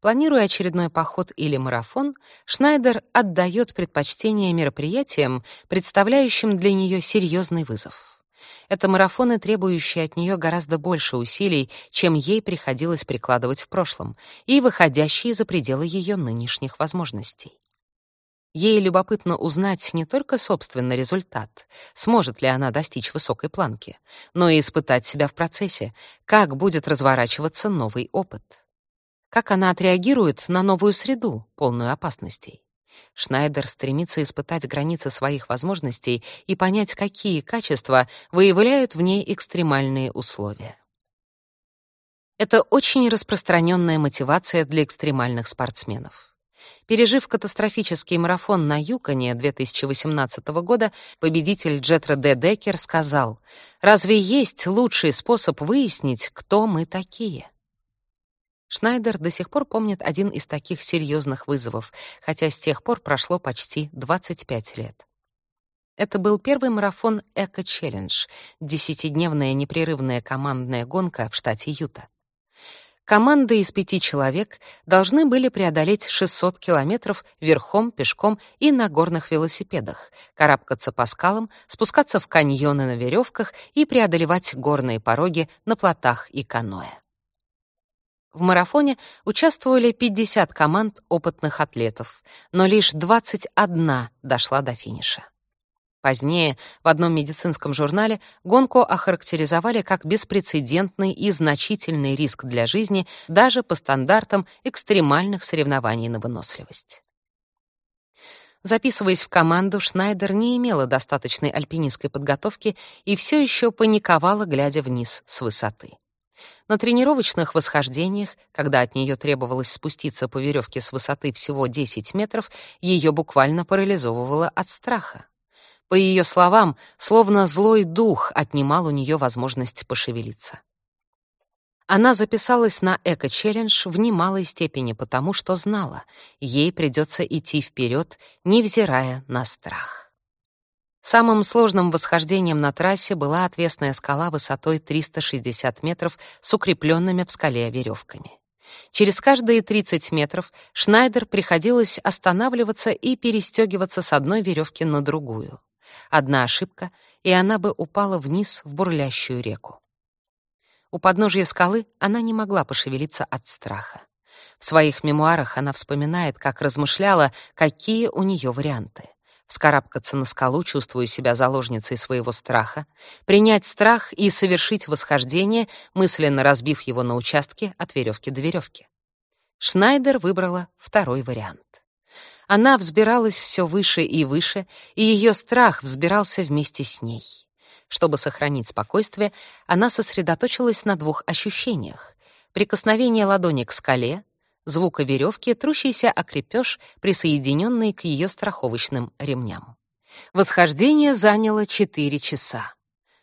Планируя очередной поход или марафон, Шнайдер отдает предпочтение мероприятиям, представляющим для нее серьезный вызов. Это марафоны, требующие от нее гораздо больше усилий, чем ей приходилось прикладывать в прошлом, и выходящие за пределы ее нынешних возможностей. Ей любопытно узнать не только собственный результат, сможет ли она достичь высокой планки, но и испытать себя в процессе, как будет разворачиваться новый опыт. Как она отреагирует на новую среду, полную опасностей. Шнайдер стремится испытать границы своих возможностей и понять, какие качества выявляют в ней экстремальные условия. Это очень распространенная мотивация для экстремальных спортсменов. Пережив катастрофический марафон на Юконе 2018 года, победитель Джетра Д. Деккер сказал, «Разве есть лучший способ выяснить, кто мы такие?» Шнайдер до сих пор помнит один из таких серьезных вызовов, хотя с тех пор прошло почти 25 лет. Это был первый марафон Эко Челлендж, десятидневная непрерывная командная гонка в штате Юта. Команды из пяти человек должны были преодолеть 600 километров верхом, пешком и на горных велосипедах, карабкаться по скалам, спускаться в каньоны на веревках и преодолевать горные пороги на плотах и каноэ. В марафоне участвовали 50 команд опытных атлетов, но лишь 21 дошла до финиша. Позднее в одном медицинском журнале гонку охарактеризовали как беспрецедентный и значительный риск для жизни даже по стандартам экстремальных соревнований на выносливость. Записываясь в команду, Шнайдер не имела достаточной альпинистской подготовки и все еще паниковала, глядя вниз с высоты. На тренировочных восхождениях, когда от нее требовалось спуститься по веревке с высоты всего 10 метров, ее буквально парализовывало от страха. По ее словам, словно злой дух отнимал у нее возможность пошевелиться. Она записалась на эко-челлендж в немалой степени потому, что знала, ей придется идти вперед, невзирая на страх. Самым сложным восхождением на трассе была отвесная скала высотой 360 метров с укрепленными в скале веревками. Через каждые 30 метров Шнайдер приходилось останавливаться и перестегиваться с одной веревки на другую. Одна ошибка, и она бы упала вниз в бурлящую реку. У подножия скалы она не могла пошевелиться от страха. В своих мемуарах она вспоминает, как размышляла, какие у нее варианты. Вскарабкаться на скалу, чувствуя себя заложницей своего страха, принять страх и совершить восхождение, мысленно разбив его на участки от веревки до веревки. Шнайдер выбрала второй вариант. Она взбиралась все выше и выше, и ее страх взбирался вместе с ней. Чтобы сохранить спокойствие, она сосредоточилась на двух ощущениях: прикосновение ладони к скале, звука веревки, трущейся о крепеж, присоединенный к ее страховочным ремням. Восхождение заняло четыре часа.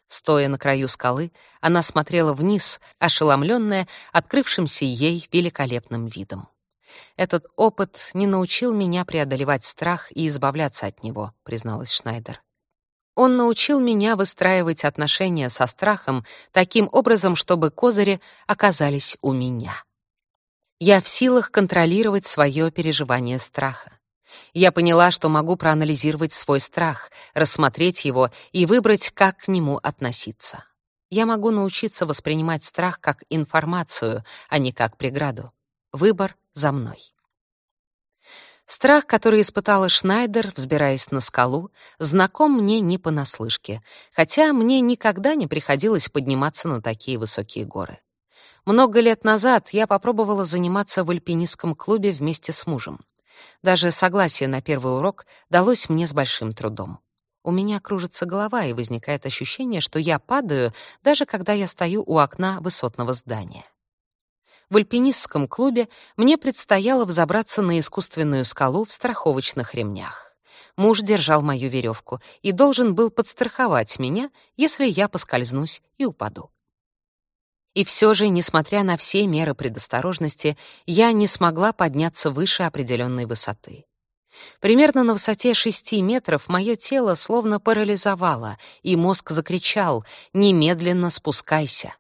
Стоя на краю скалы, она смотрела вниз, ошеломленная открывшимся ей великолепным видом. Этот опыт не научил меня преодолевать страх и избавляться от него, призналась Шнайдер. Он научил меня выстраивать отношения со страхом таким образом, чтобы козыри оказались у меня. Я в силах контролировать свое переживание страха. Я поняла, что могу проанализировать свой страх, рассмотреть его и выбрать, как к нему относиться. Я могу научиться воспринимать страх как информацию, а не как преграду. Выбор за мной. Страх, который испытала Шнайдер, взбираясь на скалу, знаком мне не понаслышке, хотя мне никогда не приходилось подниматься на такие высокие горы. Много лет назад я попробовала заниматься в альпинистском клубе вместе с мужем. Даже согласие на первый урок далось мне с большим трудом. У меня кружится голова, и возникает ощущение, что я падаю, даже когда я стою у окна высотного здания. В альпинистском клубе мне предстояло взобраться на искусственную скалу в страховочных ремнях. Муж держал мою веревку и должен был подстраховать меня, если я поскользнусь и упаду. И все же, несмотря на все меры предосторожности, я не смогла подняться выше определенной высоты. Примерно на высоте шести метров мое тело словно парализовало, и мозг закричал «Немедленно спускайся!».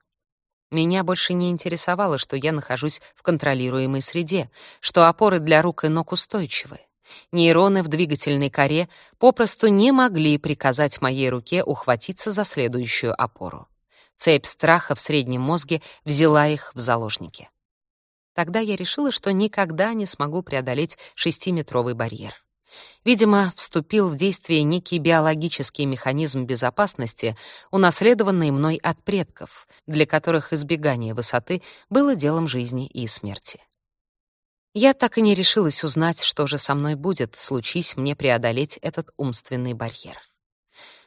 Меня больше не интересовало, что я нахожусь в контролируемой среде, что опоры для рук и ног устойчивы. Нейроны в двигательной коре попросту не могли приказать моей руке ухватиться за следующую опору. Цепь страха в среднем мозге взяла их в заложники. Тогда я решила, что никогда не смогу преодолеть шестиметровый барьер. Видимо, вступил в действие некий биологический механизм безопасности, унаследованный мной от предков, для которых избегание высоты было делом жизни и смерти. Я так и не решилась узнать, что же со мной будет, случись мне преодолеть этот умственный барьер.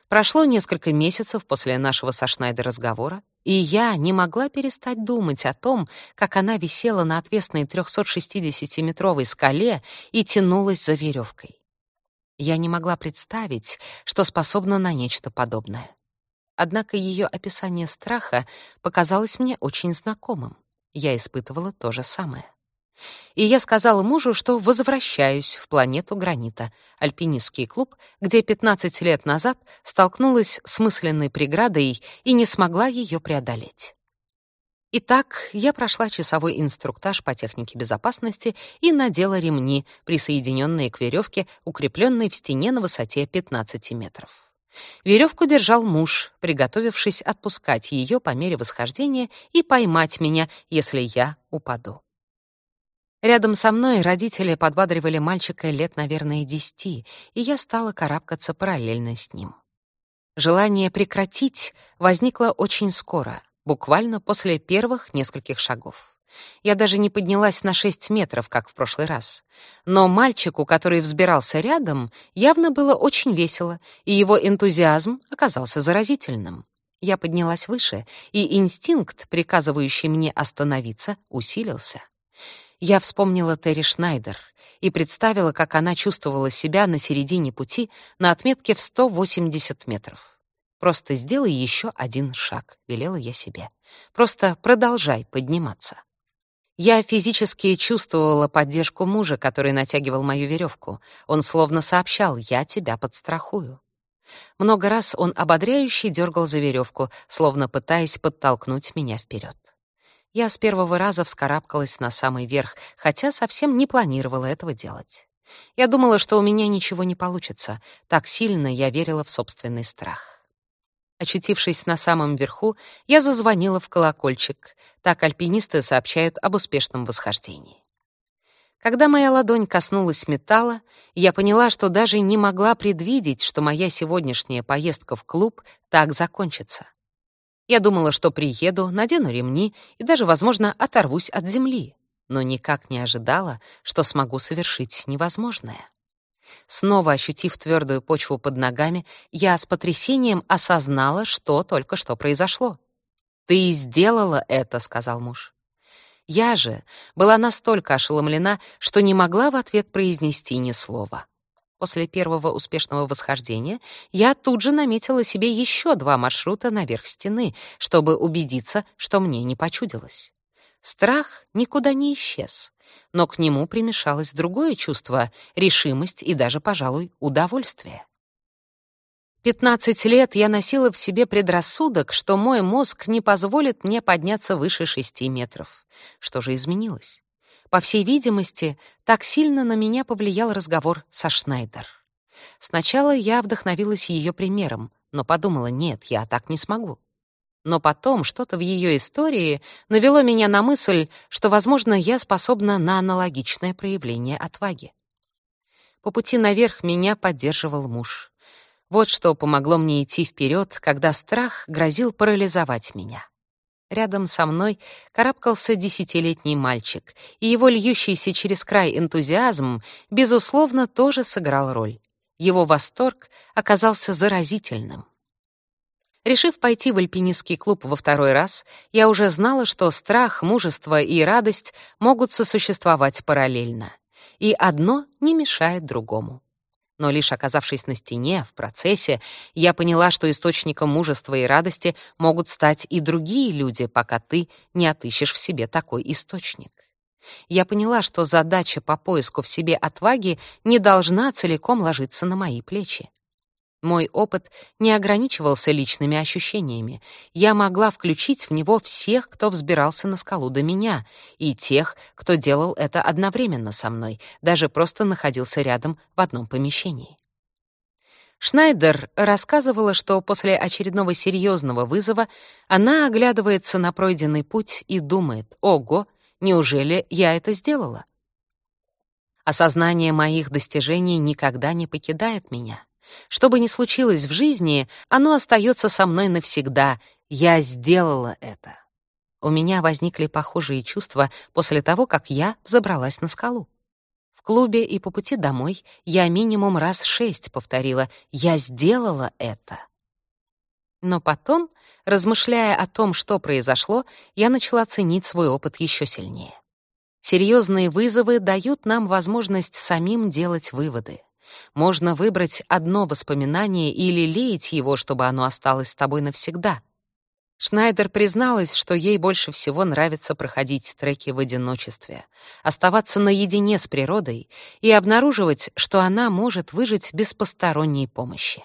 Прошло несколько месяцев после нашего со Шнайдер разговора, и я не могла перестать думать о том, как она висела на отвесной 360-метровой скале и тянулась за веревкой. Я не могла представить, что способна на нечто подобное. Однако ее описание страха показалось мне очень знакомым. Я испытывала то же самое. И я сказала мужу, что возвращаюсь в планету гранита, альпинистский клуб, где 15 лет назад столкнулась с мысленной преградой и не смогла ее преодолеть. Итак, я прошла часовой инструктаж по технике безопасности и надела ремни, присоединенные к веревке, укрепленной в стене на высоте 15 метров. Веревку держал муж, приготовившись отпускать ее по мере восхождения и поймать меня, если я упаду. Рядом со мной родители подбадривали мальчика лет, наверное, десяти, и я стала карабкаться параллельно с ним. Желание прекратить возникло очень скоро, буквально после первых нескольких шагов. Я даже не поднялась на шесть метров, как в прошлый раз. Но мальчику, который взбирался рядом, явно было очень весело, и его энтузиазм оказался заразительным. Я поднялась выше, и инстинкт, приказывающий мне остановиться, усилился. Я вспомнила Терри Шнайдер и представила, как она чувствовала себя на середине пути на отметке в 180 метров. «Просто сделай еще один шаг», — велела я себе. «Просто продолжай подниматься». Я физически чувствовала поддержку мужа, который натягивал мою веревку. Он словно сообщал «я тебя подстрахую». Много раз он ободряюще дергал за веревку, словно пытаясь подтолкнуть меня вперед. Я с первого раза вскарабкалась на самый верх, хотя совсем не планировала этого делать. Я думала, что у меня ничего не получится. Так сильно я верила в собственный страх. Очутившись на самом верху, я зазвонила в колокольчик. Так альпинисты сообщают об успешном восхождении. Когда моя ладонь коснулась металла, я поняла, что даже не могла предвидеть, что моя сегодняшняя поездка в клуб так закончится. Я думала, что приеду, надену ремни и даже, возможно, оторвусь от земли, но никак не ожидала, что смогу совершить невозможное. Снова ощутив твердую почву под ногами, я с потрясением осознала, что только что произошло. «Ты сделала это», — сказал муж. Я же была настолько ошеломлена, что не могла в ответ произнести ни слова. После первого успешного восхождения я тут же наметила себе еще два маршрута наверх стены, чтобы убедиться, что мне не почудилось. Страх никуда не исчез, но к нему примешалось другое чувство — решимость и даже, пожалуй, удовольствие. Пятнадцать лет я носила в себе предрассудок, что мой мозг не позволит мне подняться выше шести метров. Что же изменилось? По всей видимости, так сильно на меня повлиял разговор со Шнайдер. Сначала я вдохновилась ее примером, но подумала, нет, я так не смогу. Но потом что-то в ее истории навело меня на мысль, что, возможно, я способна на аналогичное проявление отваги. По пути наверх меня поддерживал муж. Вот что помогло мне идти вперед, когда страх грозил парализовать меня. Рядом со мной карабкался десятилетний мальчик, и его льющийся через край энтузиазм, безусловно, тоже сыграл роль. Его восторг оказался заразительным. Решив пойти в альпинистский клуб во второй раз, я уже знала, что страх, мужество и радость могут сосуществовать параллельно, и одно не мешает другому. Но лишь оказавшись на стене, в процессе, я поняла, что источником мужества и радости могут стать и другие люди, пока ты не отыщешь в себе такой источник. Я поняла, что задача по поиску в себе отваги не должна целиком ложиться на мои плечи. Мой опыт не ограничивался личными ощущениями. Я могла включить в него всех, кто взбирался на скалу до меня, и тех, кто делал это одновременно со мной, даже просто находился рядом в одном помещении. Шнайдер рассказывала, что после очередного серьезного вызова она оглядывается на пройденный путь и думает, «Ого, неужели я это сделала?» Осознание моих достижений никогда не покидает меня. Что бы ни случилось в жизни, оно остается со мной навсегда. Я сделала это. У меня возникли похожие чувства после того, как я забралась на скалу. В клубе и по пути домой я минимум раз шесть повторила «Я сделала это». Но потом, размышляя о том, что произошло, я начала ценить свой опыт еще сильнее. Серьезные вызовы дают нам возможность самим делать выводы. Можно выбрать одно воспоминание или лелеять его, чтобы оно осталось с тобой навсегда. Шнайдер призналась, что ей больше всего нравится проходить треки в одиночестве, оставаться наедине с природой и обнаруживать, что она может выжить без посторонней помощи.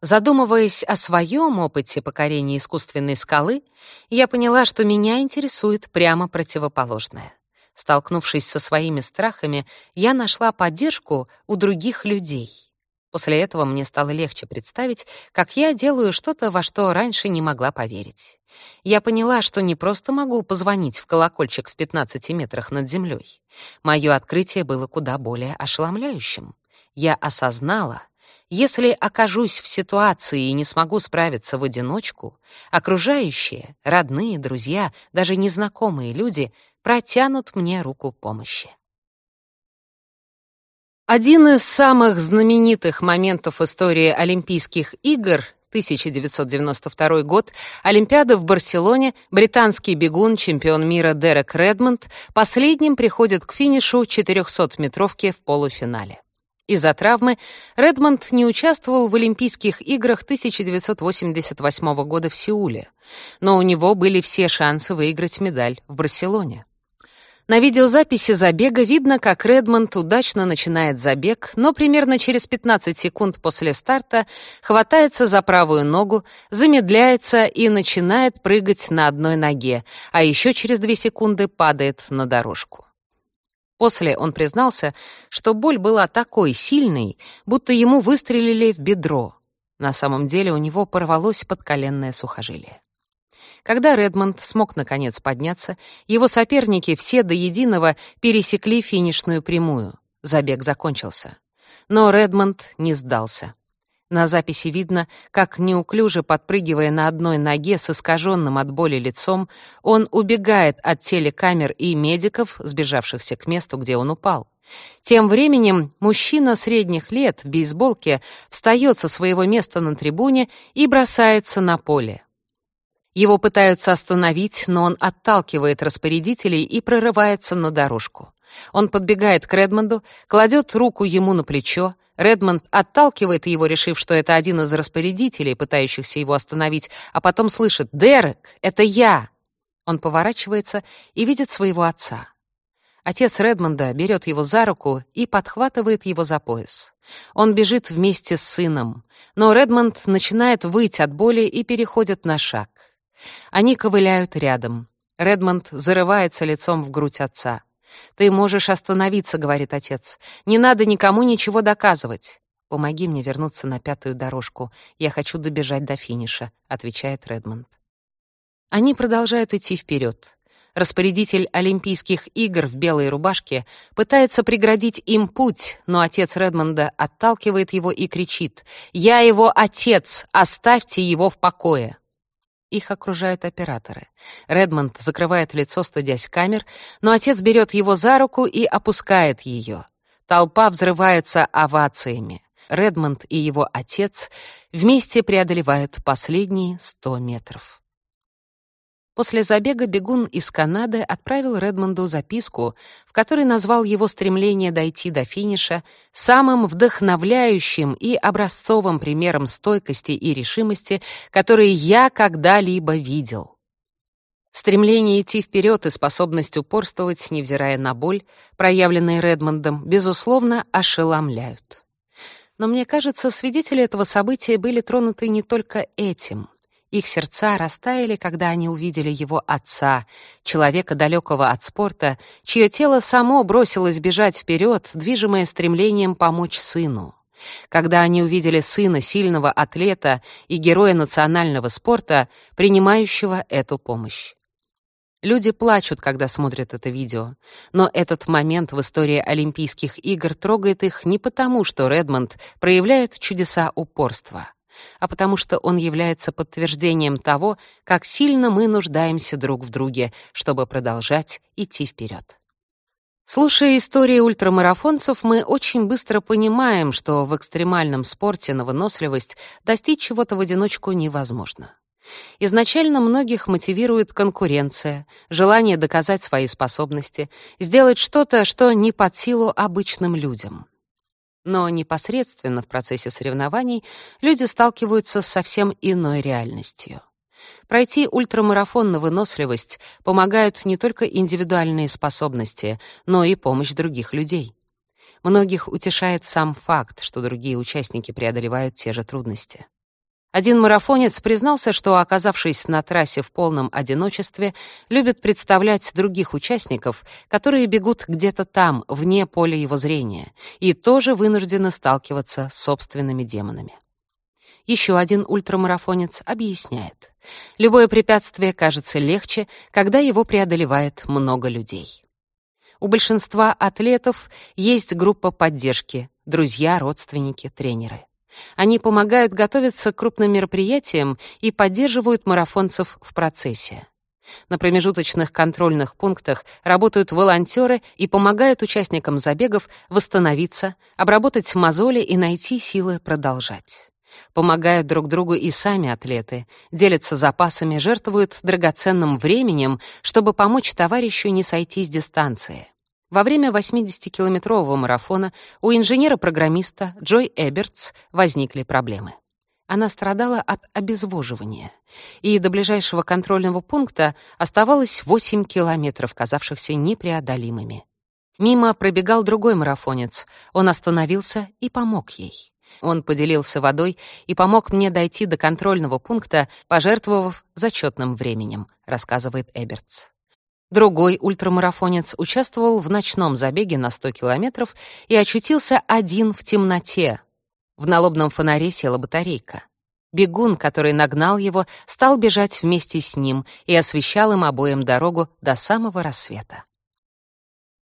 Задумываясь о своем опыте покорения искусственной скалы, я поняла, что меня интересует прямо противоположное. Столкнувшись со своими страхами, я нашла поддержку у других людей. После этого мне стало легче представить, как я делаю что-то, во что раньше не могла поверить. Я поняла, что не просто могу позвонить в колокольчик в 15 метрах над землей. Мое открытие было куда более ошеломляющим. Я осознала, если окажусь в ситуации и не смогу справиться в одиночку, окружающие, родные, друзья, даже незнакомые люди протянут мне руку помощи. Один из самых знаменитых моментов истории Олимпийских игр 1992 год, Олимпиада в Барселоне, британский бегун, чемпион мира Дерек Редмонд, последним приходит к финишу 400-метровки в полуфинале. Из-за травмы Редмонд не участвовал в Олимпийских играх 1988 года в Сеуле, но у него были все шансы выиграть медаль в Барселоне. На видеозаписи забега видно, как Редмонд удачно начинает забег, но примерно через 15 секунд после старта хватается за правую ногу, замедляется и начинает прыгать на одной ноге, а еще через 2 секунды падает на дорожку. После он признался, что боль была такой сильной, будто ему выстрелили в бедро. На самом деле у него порвалось подколенное сухожилие. Когда Редмонд смог наконец подняться, его соперники все до единого пересекли финишную прямую. Забег закончился. Но Редмонд не сдался. На записи видно, как неуклюже подпрыгивая на одной ноге с искаженным от боли лицом, он убегает от телекамер и медиков, сбежавшихся к месту, где он упал. Тем временем мужчина средних лет в бейсболке встает со своего места на трибуне и бросается на поле. Его пытаются остановить, но он отталкивает распорядителей и прорывается на дорожку. Он подбегает к Редмонду, кладет руку ему на плечо. Редмонд отталкивает его, решив, что это один из распорядителей, пытающихся его остановить, а потом слышит «Дерек, это я!». Он поворачивается и видит своего отца. Отец Редмонда берет его за руку и подхватывает его за пояс. Он бежит вместе с сыном, но Редмонд начинает выть от боли и переходит на шаг. Они ковыляют рядом. Редмонд зарывается лицом в грудь отца. «Ты можешь остановиться», — говорит отец. «Не надо никому ничего доказывать». «Помоги мне вернуться на пятую дорожку. Я хочу добежать до финиша», — отвечает Редмонд. Они продолжают идти вперед. Распорядитель Олимпийских игр в белой рубашке пытается преградить им путь, но отец Редмонда отталкивает его и кричит «Я его отец! Оставьте его в покое!» Их окружают операторы. Редмонд закрывает лицо, стыдясь камер, но отец берет его за руку и опускает ее. Толпа взрывается овациями. Редмонд и его отец вместе преодолевают последние сто метров. После забега бегун из Канады отправил Редмонду записку, в которой назвал его стремление дойти до финиша самым вдохновляющим и образцовым примером стойкости и решимости, которые я когда-либо видел. Стремление идти вперед и способность упорствовать, невзирая на боль, проявленные Редмондом, безусловно, ошеломляют. Но мне кажется, свидетели этого события были тронуты не только этим — их сердца растаяли, когда они увидели его отца, человека далекого от спорта, чье тело само бросилось бежать вперед, движимое стремлением помочь сыну. Когда они увидели сына сильного атлета и героя национального спорта, принимающего эту помощь. Люди плачут, когда смотрят это видео, но этот момент в истории Олимпийских игр трогает их не потому, что Редмонд проявляет чудеса упорства а потому что он является подтверждением того, как сильно мы нуждаемся друг в друге, чтобы продолжать идти вперед. Слушая истории ультрамарафонцев, мы очень быстро понимаем, что в экстремальном спорте на выносливость достичь чего-то в одиночку невозможно. Изначально многих мотивирует конкуренция, желание доказать свои способности, сделать что-то, что не под силу обычным людям. Но непосредственно в процессе соревнований люди сталкиваются с совсем иной реальностью. Пройти ультрамарафон на выносливость помогают не только индивидуальные способности, но и помощь других людей. Многих утешает сам факт, что другие участники преодолевают те же трудности. Один марафонец признался, что, оказавшись на трассе в полном одиночестве, любит представлять других участников, которые бегут где-то там, вне поля его зрения, и тоже вынуждены сталкиваться с собственными демонами. Еще один ультрамарафонец объясняет. Любое препятствие кажется легче, когда его преодолевает много людей. У большинства атлетов есть группа поддержки — друзья, родственники, тренеры. Они помогают готовиться к крупным мероприятиям и поддерживают марафонцев в процессе. На промежуточных контрольных пунктах работают волонтеры и помогают участникам забегов восстановиться, обработать мозоли и найти силы продолжать. Помогают друг другу и сами атлеты, делятся запасами, жертвуют драгоценным временем, чтобы помочь товарищу не сойти с дистанции. Во время 80-километрового марафона у инженера-программиста Джой Эбертс возникли проблемы. Она страдала от обезвоживания, и до ближайшего контрольного пункта оставалось 8 километров, казавшихся непреодолимыми. Мимо пробегал другой марафонец. Он остановился и помог ей. Он поделился водой и помог мне дойти до контрольного пункта, пожертвовав зачетным временем, рассказывает Эбертс. Другой ультрамарафонец участвовал в ночном забеге на 100 километров и очутился один в темноте, в налобном фонаре села батарейка. Бегун, который нагнал его, стал бежать вместе с ним и освещал им обоим дорогу до самого рассвета.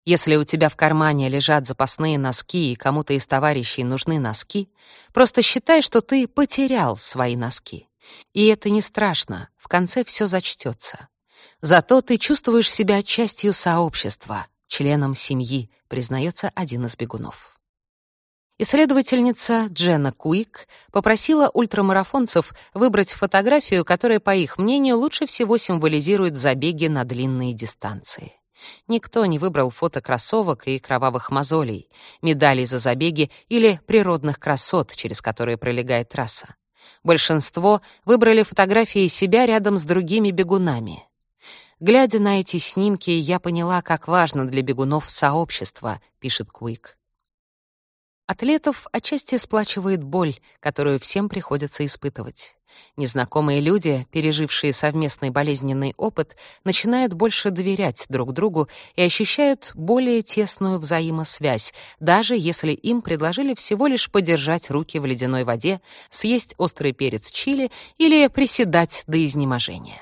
Если у тебя в кармане лежат запасные носки и кому-то из товарищей нужны носки, просто считай, что ты потерял свои носки. И это не страшно, в конце все зачтется. Зато ты чувствуешь себя частью сообщества, членом семьи, признается один из бегунов. Исследовательница Дженна Куик попросила ультрамарафонцев выбрать фотографию, которая, по их мнению, лучше всего символизирует забеги на длинные дистанции. Никто не выбрал фото кроссовок и кровавых мозолей, медалей за забеги или природных красот, через которые пролегает трасса. Большинство выбрали фотографии себя рядом с другими бегунами. Глядя на эти снимки, я поняла, как важно для бегунов сообщество, пишет Куик. Атлетов отчасти сплачивает боль, которую всем приходится испытывать. Незнакомые люди, пережившие совместный болезненный опыт, начинают больше доверять друг другу и ощущают более тесную взаимосвязь, даже если им предложили всего лишь подержать руки в ледяной воде, съесть острый перец чили или приседать до изнеможения.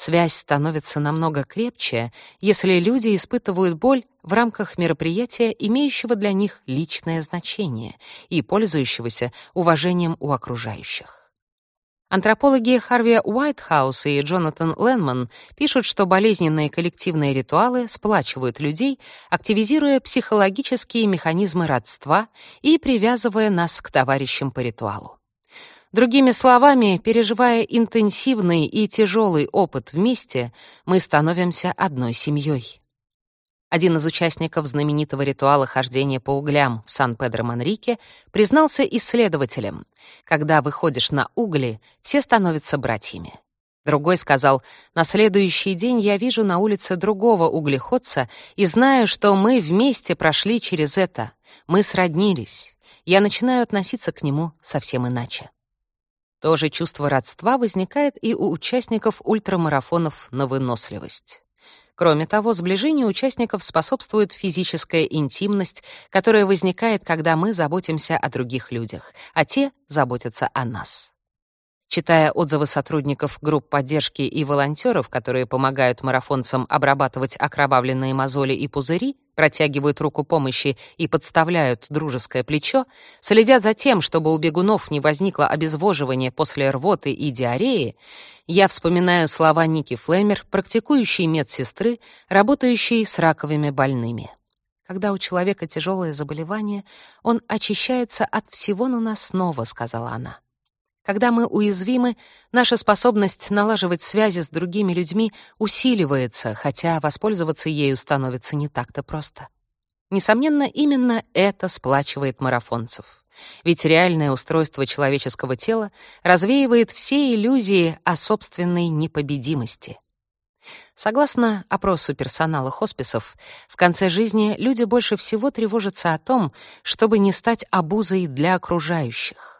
Связь становится намного крепче, если люди испытывают боль в рамках мероприятия, имеющего для них личное значение и пользующегося уважением у окружающих. Антропологи Харви Уайтхаус и Джонатан Ленман пишут, что болезненные коллективные ритуалы сплачивают людей, активизируя психологические механизмы родства и привязывая нас к товарищам по ритуалу. Другими словами, переживая интенсивный и тяжелый опыт вместе, мы становимся одной семьей. Один из участников знаменитого ритуала хождения по углям в Сан-Педро-Манрике признался исследователям, когда выходишь на угли, все становятся братьями. Другой сказал, на следующий день я вижу на улице другого углеходца и знаю, что мы вместе прошли через это, мы сроднились. Я начинаю относиться к нему совсем иначе. То же чувство родства возникает и у участников ультрамарафонов на выносливость. Кроме того, сближению участников способствует физическая интимность, которая возникает, когда мы заботимся о других людях, а те заботятся о нас. Читая отзывы сотрудников групп поддержки и волонтеров, которые помогают марафонцам обрабатывать окровавленные мозоли и пузыри, протягивают руку помощи и подставляют дружеское плечо, следят за тем, чтобы у бегунов не возникло обезвоживание после рвоты и диареи, я вспоминаю слова Ники Флемер, практикующей медсестры, работающей с раковыми больными. Когда у человека тяжелое заболевание, он очищается от всего наносного, сказала она. Когда мы уязвимы, наша способность налаживать связи с другими людьми усиливается, хотя воспользоваться ею становится не так-то просто. Несомненно, именно это сплачивает марафонцев. Ведь реальное устройство человеческого тела развеивает все иллюзии о собственной непобедимости. Согласно опросу персонала хосписов, в конце жизни люди больше всего тревожатся о том, чтобы не стать обузой для окружающих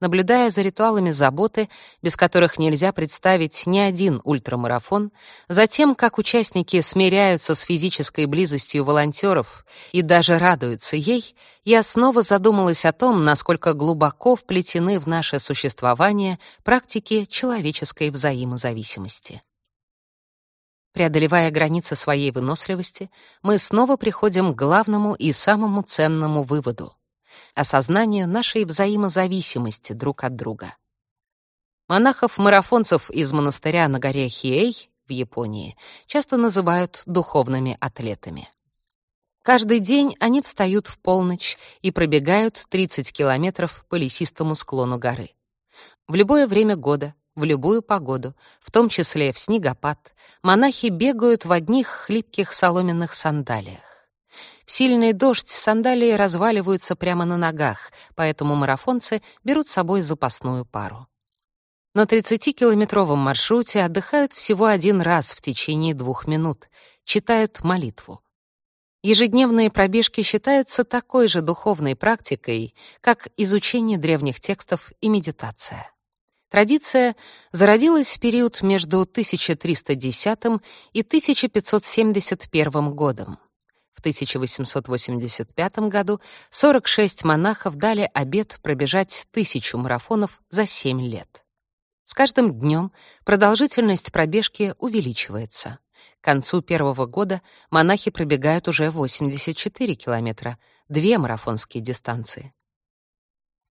наблюдая за ритуалами заботы, без которых нельзя представить ни один ультрамарафон, за тем, как участники смиряются с физической близостью волонтеров и даже радуются ей, я снова задумалась о том, насколько глубоко вплетены в наше существование практики человеческой взаимозависимости. Преодолевая границы своей выносливости, мы снова приходим к главному и самому ценному выводу — осознанию нашей взаимозависимости друг от друга. Монахов-марафонцев из монастыря на горе Хиэй в Японии часто называют духовными атлетами. Каждый день они встают в полночь и пробегают 30 километров по лесистому склону горы. В любое время года, в любую погоду, в том числе в снегопад, монахи бегают в одних хлипких соломенных сандалиях. Сильный дождь сандалии разваливаются прямо на ногах, поэтому марафонцы берут с собой запасную пару. На 30-километровом маршруте отдыхают всего один раз в течение двух минут, читают молитву. Ежедневные пробежки считаются такой же духовной практикой, как изучение древних текстов и медитация. Традиция зародилась в период между 1310 и 1571 годом. В 1885 году 46 монахов дали обет пробежать тысячу марафонов за 7 лет. С каждым днем продолжительность пробежки увеличивается. К концу первого года монахи пробегают уже 84 километра, две марафонские дистанции.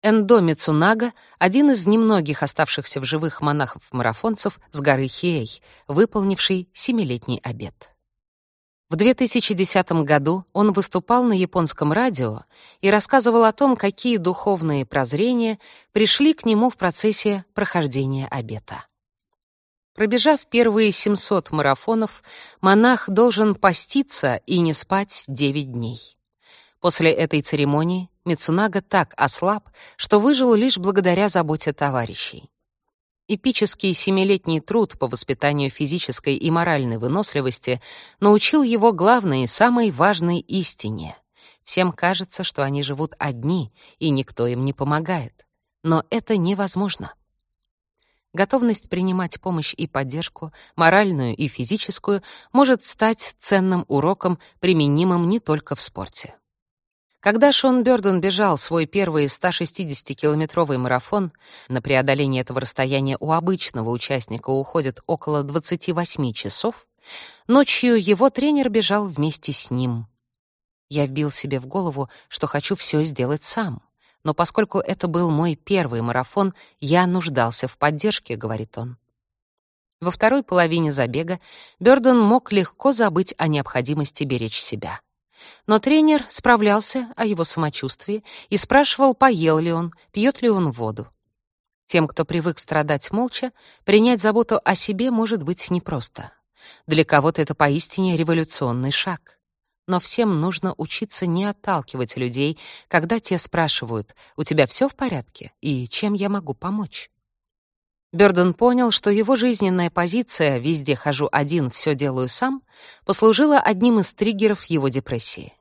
Эндо Мицунага — один из немногих оставшихся в живых монахов-марафонцев с горы Хиэй, выполнивший семилетний обет. В 2010 году он выступал на японском радио и рассказывал о том, какие духовные прозрения пришли к нему в процессе прохождения обета. Пробежав первые 700 марафонов, монах должен поститься и не спать 9 дней. После этой церемонии Мицунага так ослаб, что выжил лишь благодаря заботе товарищей. Эпический семилетний труд по воспитанию физической и моральной выносливости научил его главной и самой важной истине. Всем кажется, что они живут одни, и никто им не помогает. Но это невозможно. Готовность принимать помощь и поддержку, моральную и физическую, может стать ценным уроком, применимым не только в спорте. Когда Шон Бёрден бежал свой первый 160-километровый марафон, на преодоление этого расстояния у обычного участника уходит около 28 часов, ночью его тренер бежал вместе с ним. Я вбил себе в голову, что хочу все сделать сам но поскольку это был мой первый марафон, я нуждался в поддержке, говорит он. Во второй половине забега Бёрден мог легко забыть о необходимости беречь себя. Но тренер справлялся о его самочувствии и спрашивал, поел ли он, пьет ли он воду. Тем, кто привык страдать молча, принять заботу о себе может быть непросто. Для кого-то это поистине революционный шаг но всем нужно учиться не отталкивать людей, когда те спрашивают «У тебя все в порядке? И чем я могу помочь?» Бёрден понял, что его жизненная позиция «везде хожу один, все делаю сам» послужила одним из триггеров его депрессии.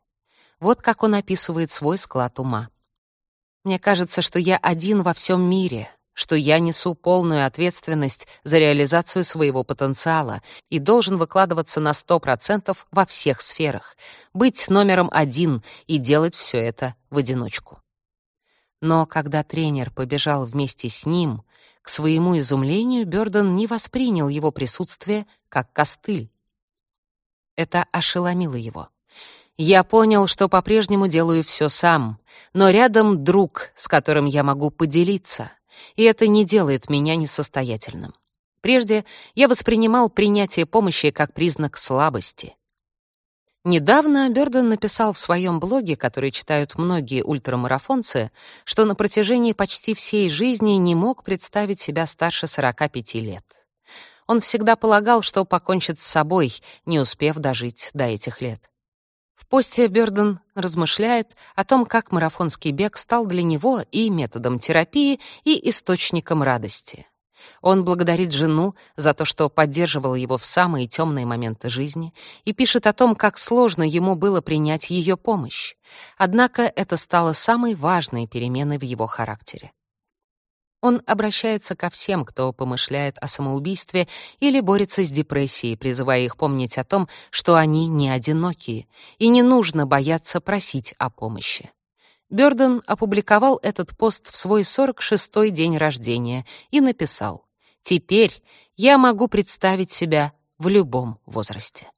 Вот как он описывает свой склад ума. «Мне кажется, что я один во всем мире, что я несу полную ответственность за реализацию своего потенциала и должен выкладываться на 100% во всех сферах, быть номером один и делать все это в одиночку. Но когда тренер побежал вместе с ним, к своему изумлению Бёрден не воспринял его присутствие как костыль. Это ошеломило его. Я понял, что по-прежнему делаю все сам, но рядом друг, с которым я могу поделиться — и это не делает меня несостоятельным. Прежде я воспринимал принятие помощи как признак слабости. Недавно Бёрден написал в своем блоге, который читают многие ультрамарафонцы, что на протяжении почти всей жизни не мог представить себя старше 45 лет. Он всегда полагал, что покончит с собой, не успев дожить до этих лет. В посте Бёрден размышляет о том, как марафонский бег стал для него и методом терапии, и источником радости. Он благодарит жену за то, что поддерживала его в самые темные моменты жизни, и пишет о том, как сложно ему было принять ее помощь. Однако это стало самой важной переменой в его характере. Он обращается ко всем, кто помышляет о самоубийстве или борется с депрессией, призывая их помнить о том, что они не одинокие, и не нужно бояться просить о помощи. Бёрден опубликовал этот пост в свой 46-й день рождения и написал «Теперь я могу представить себя в любом возрасте».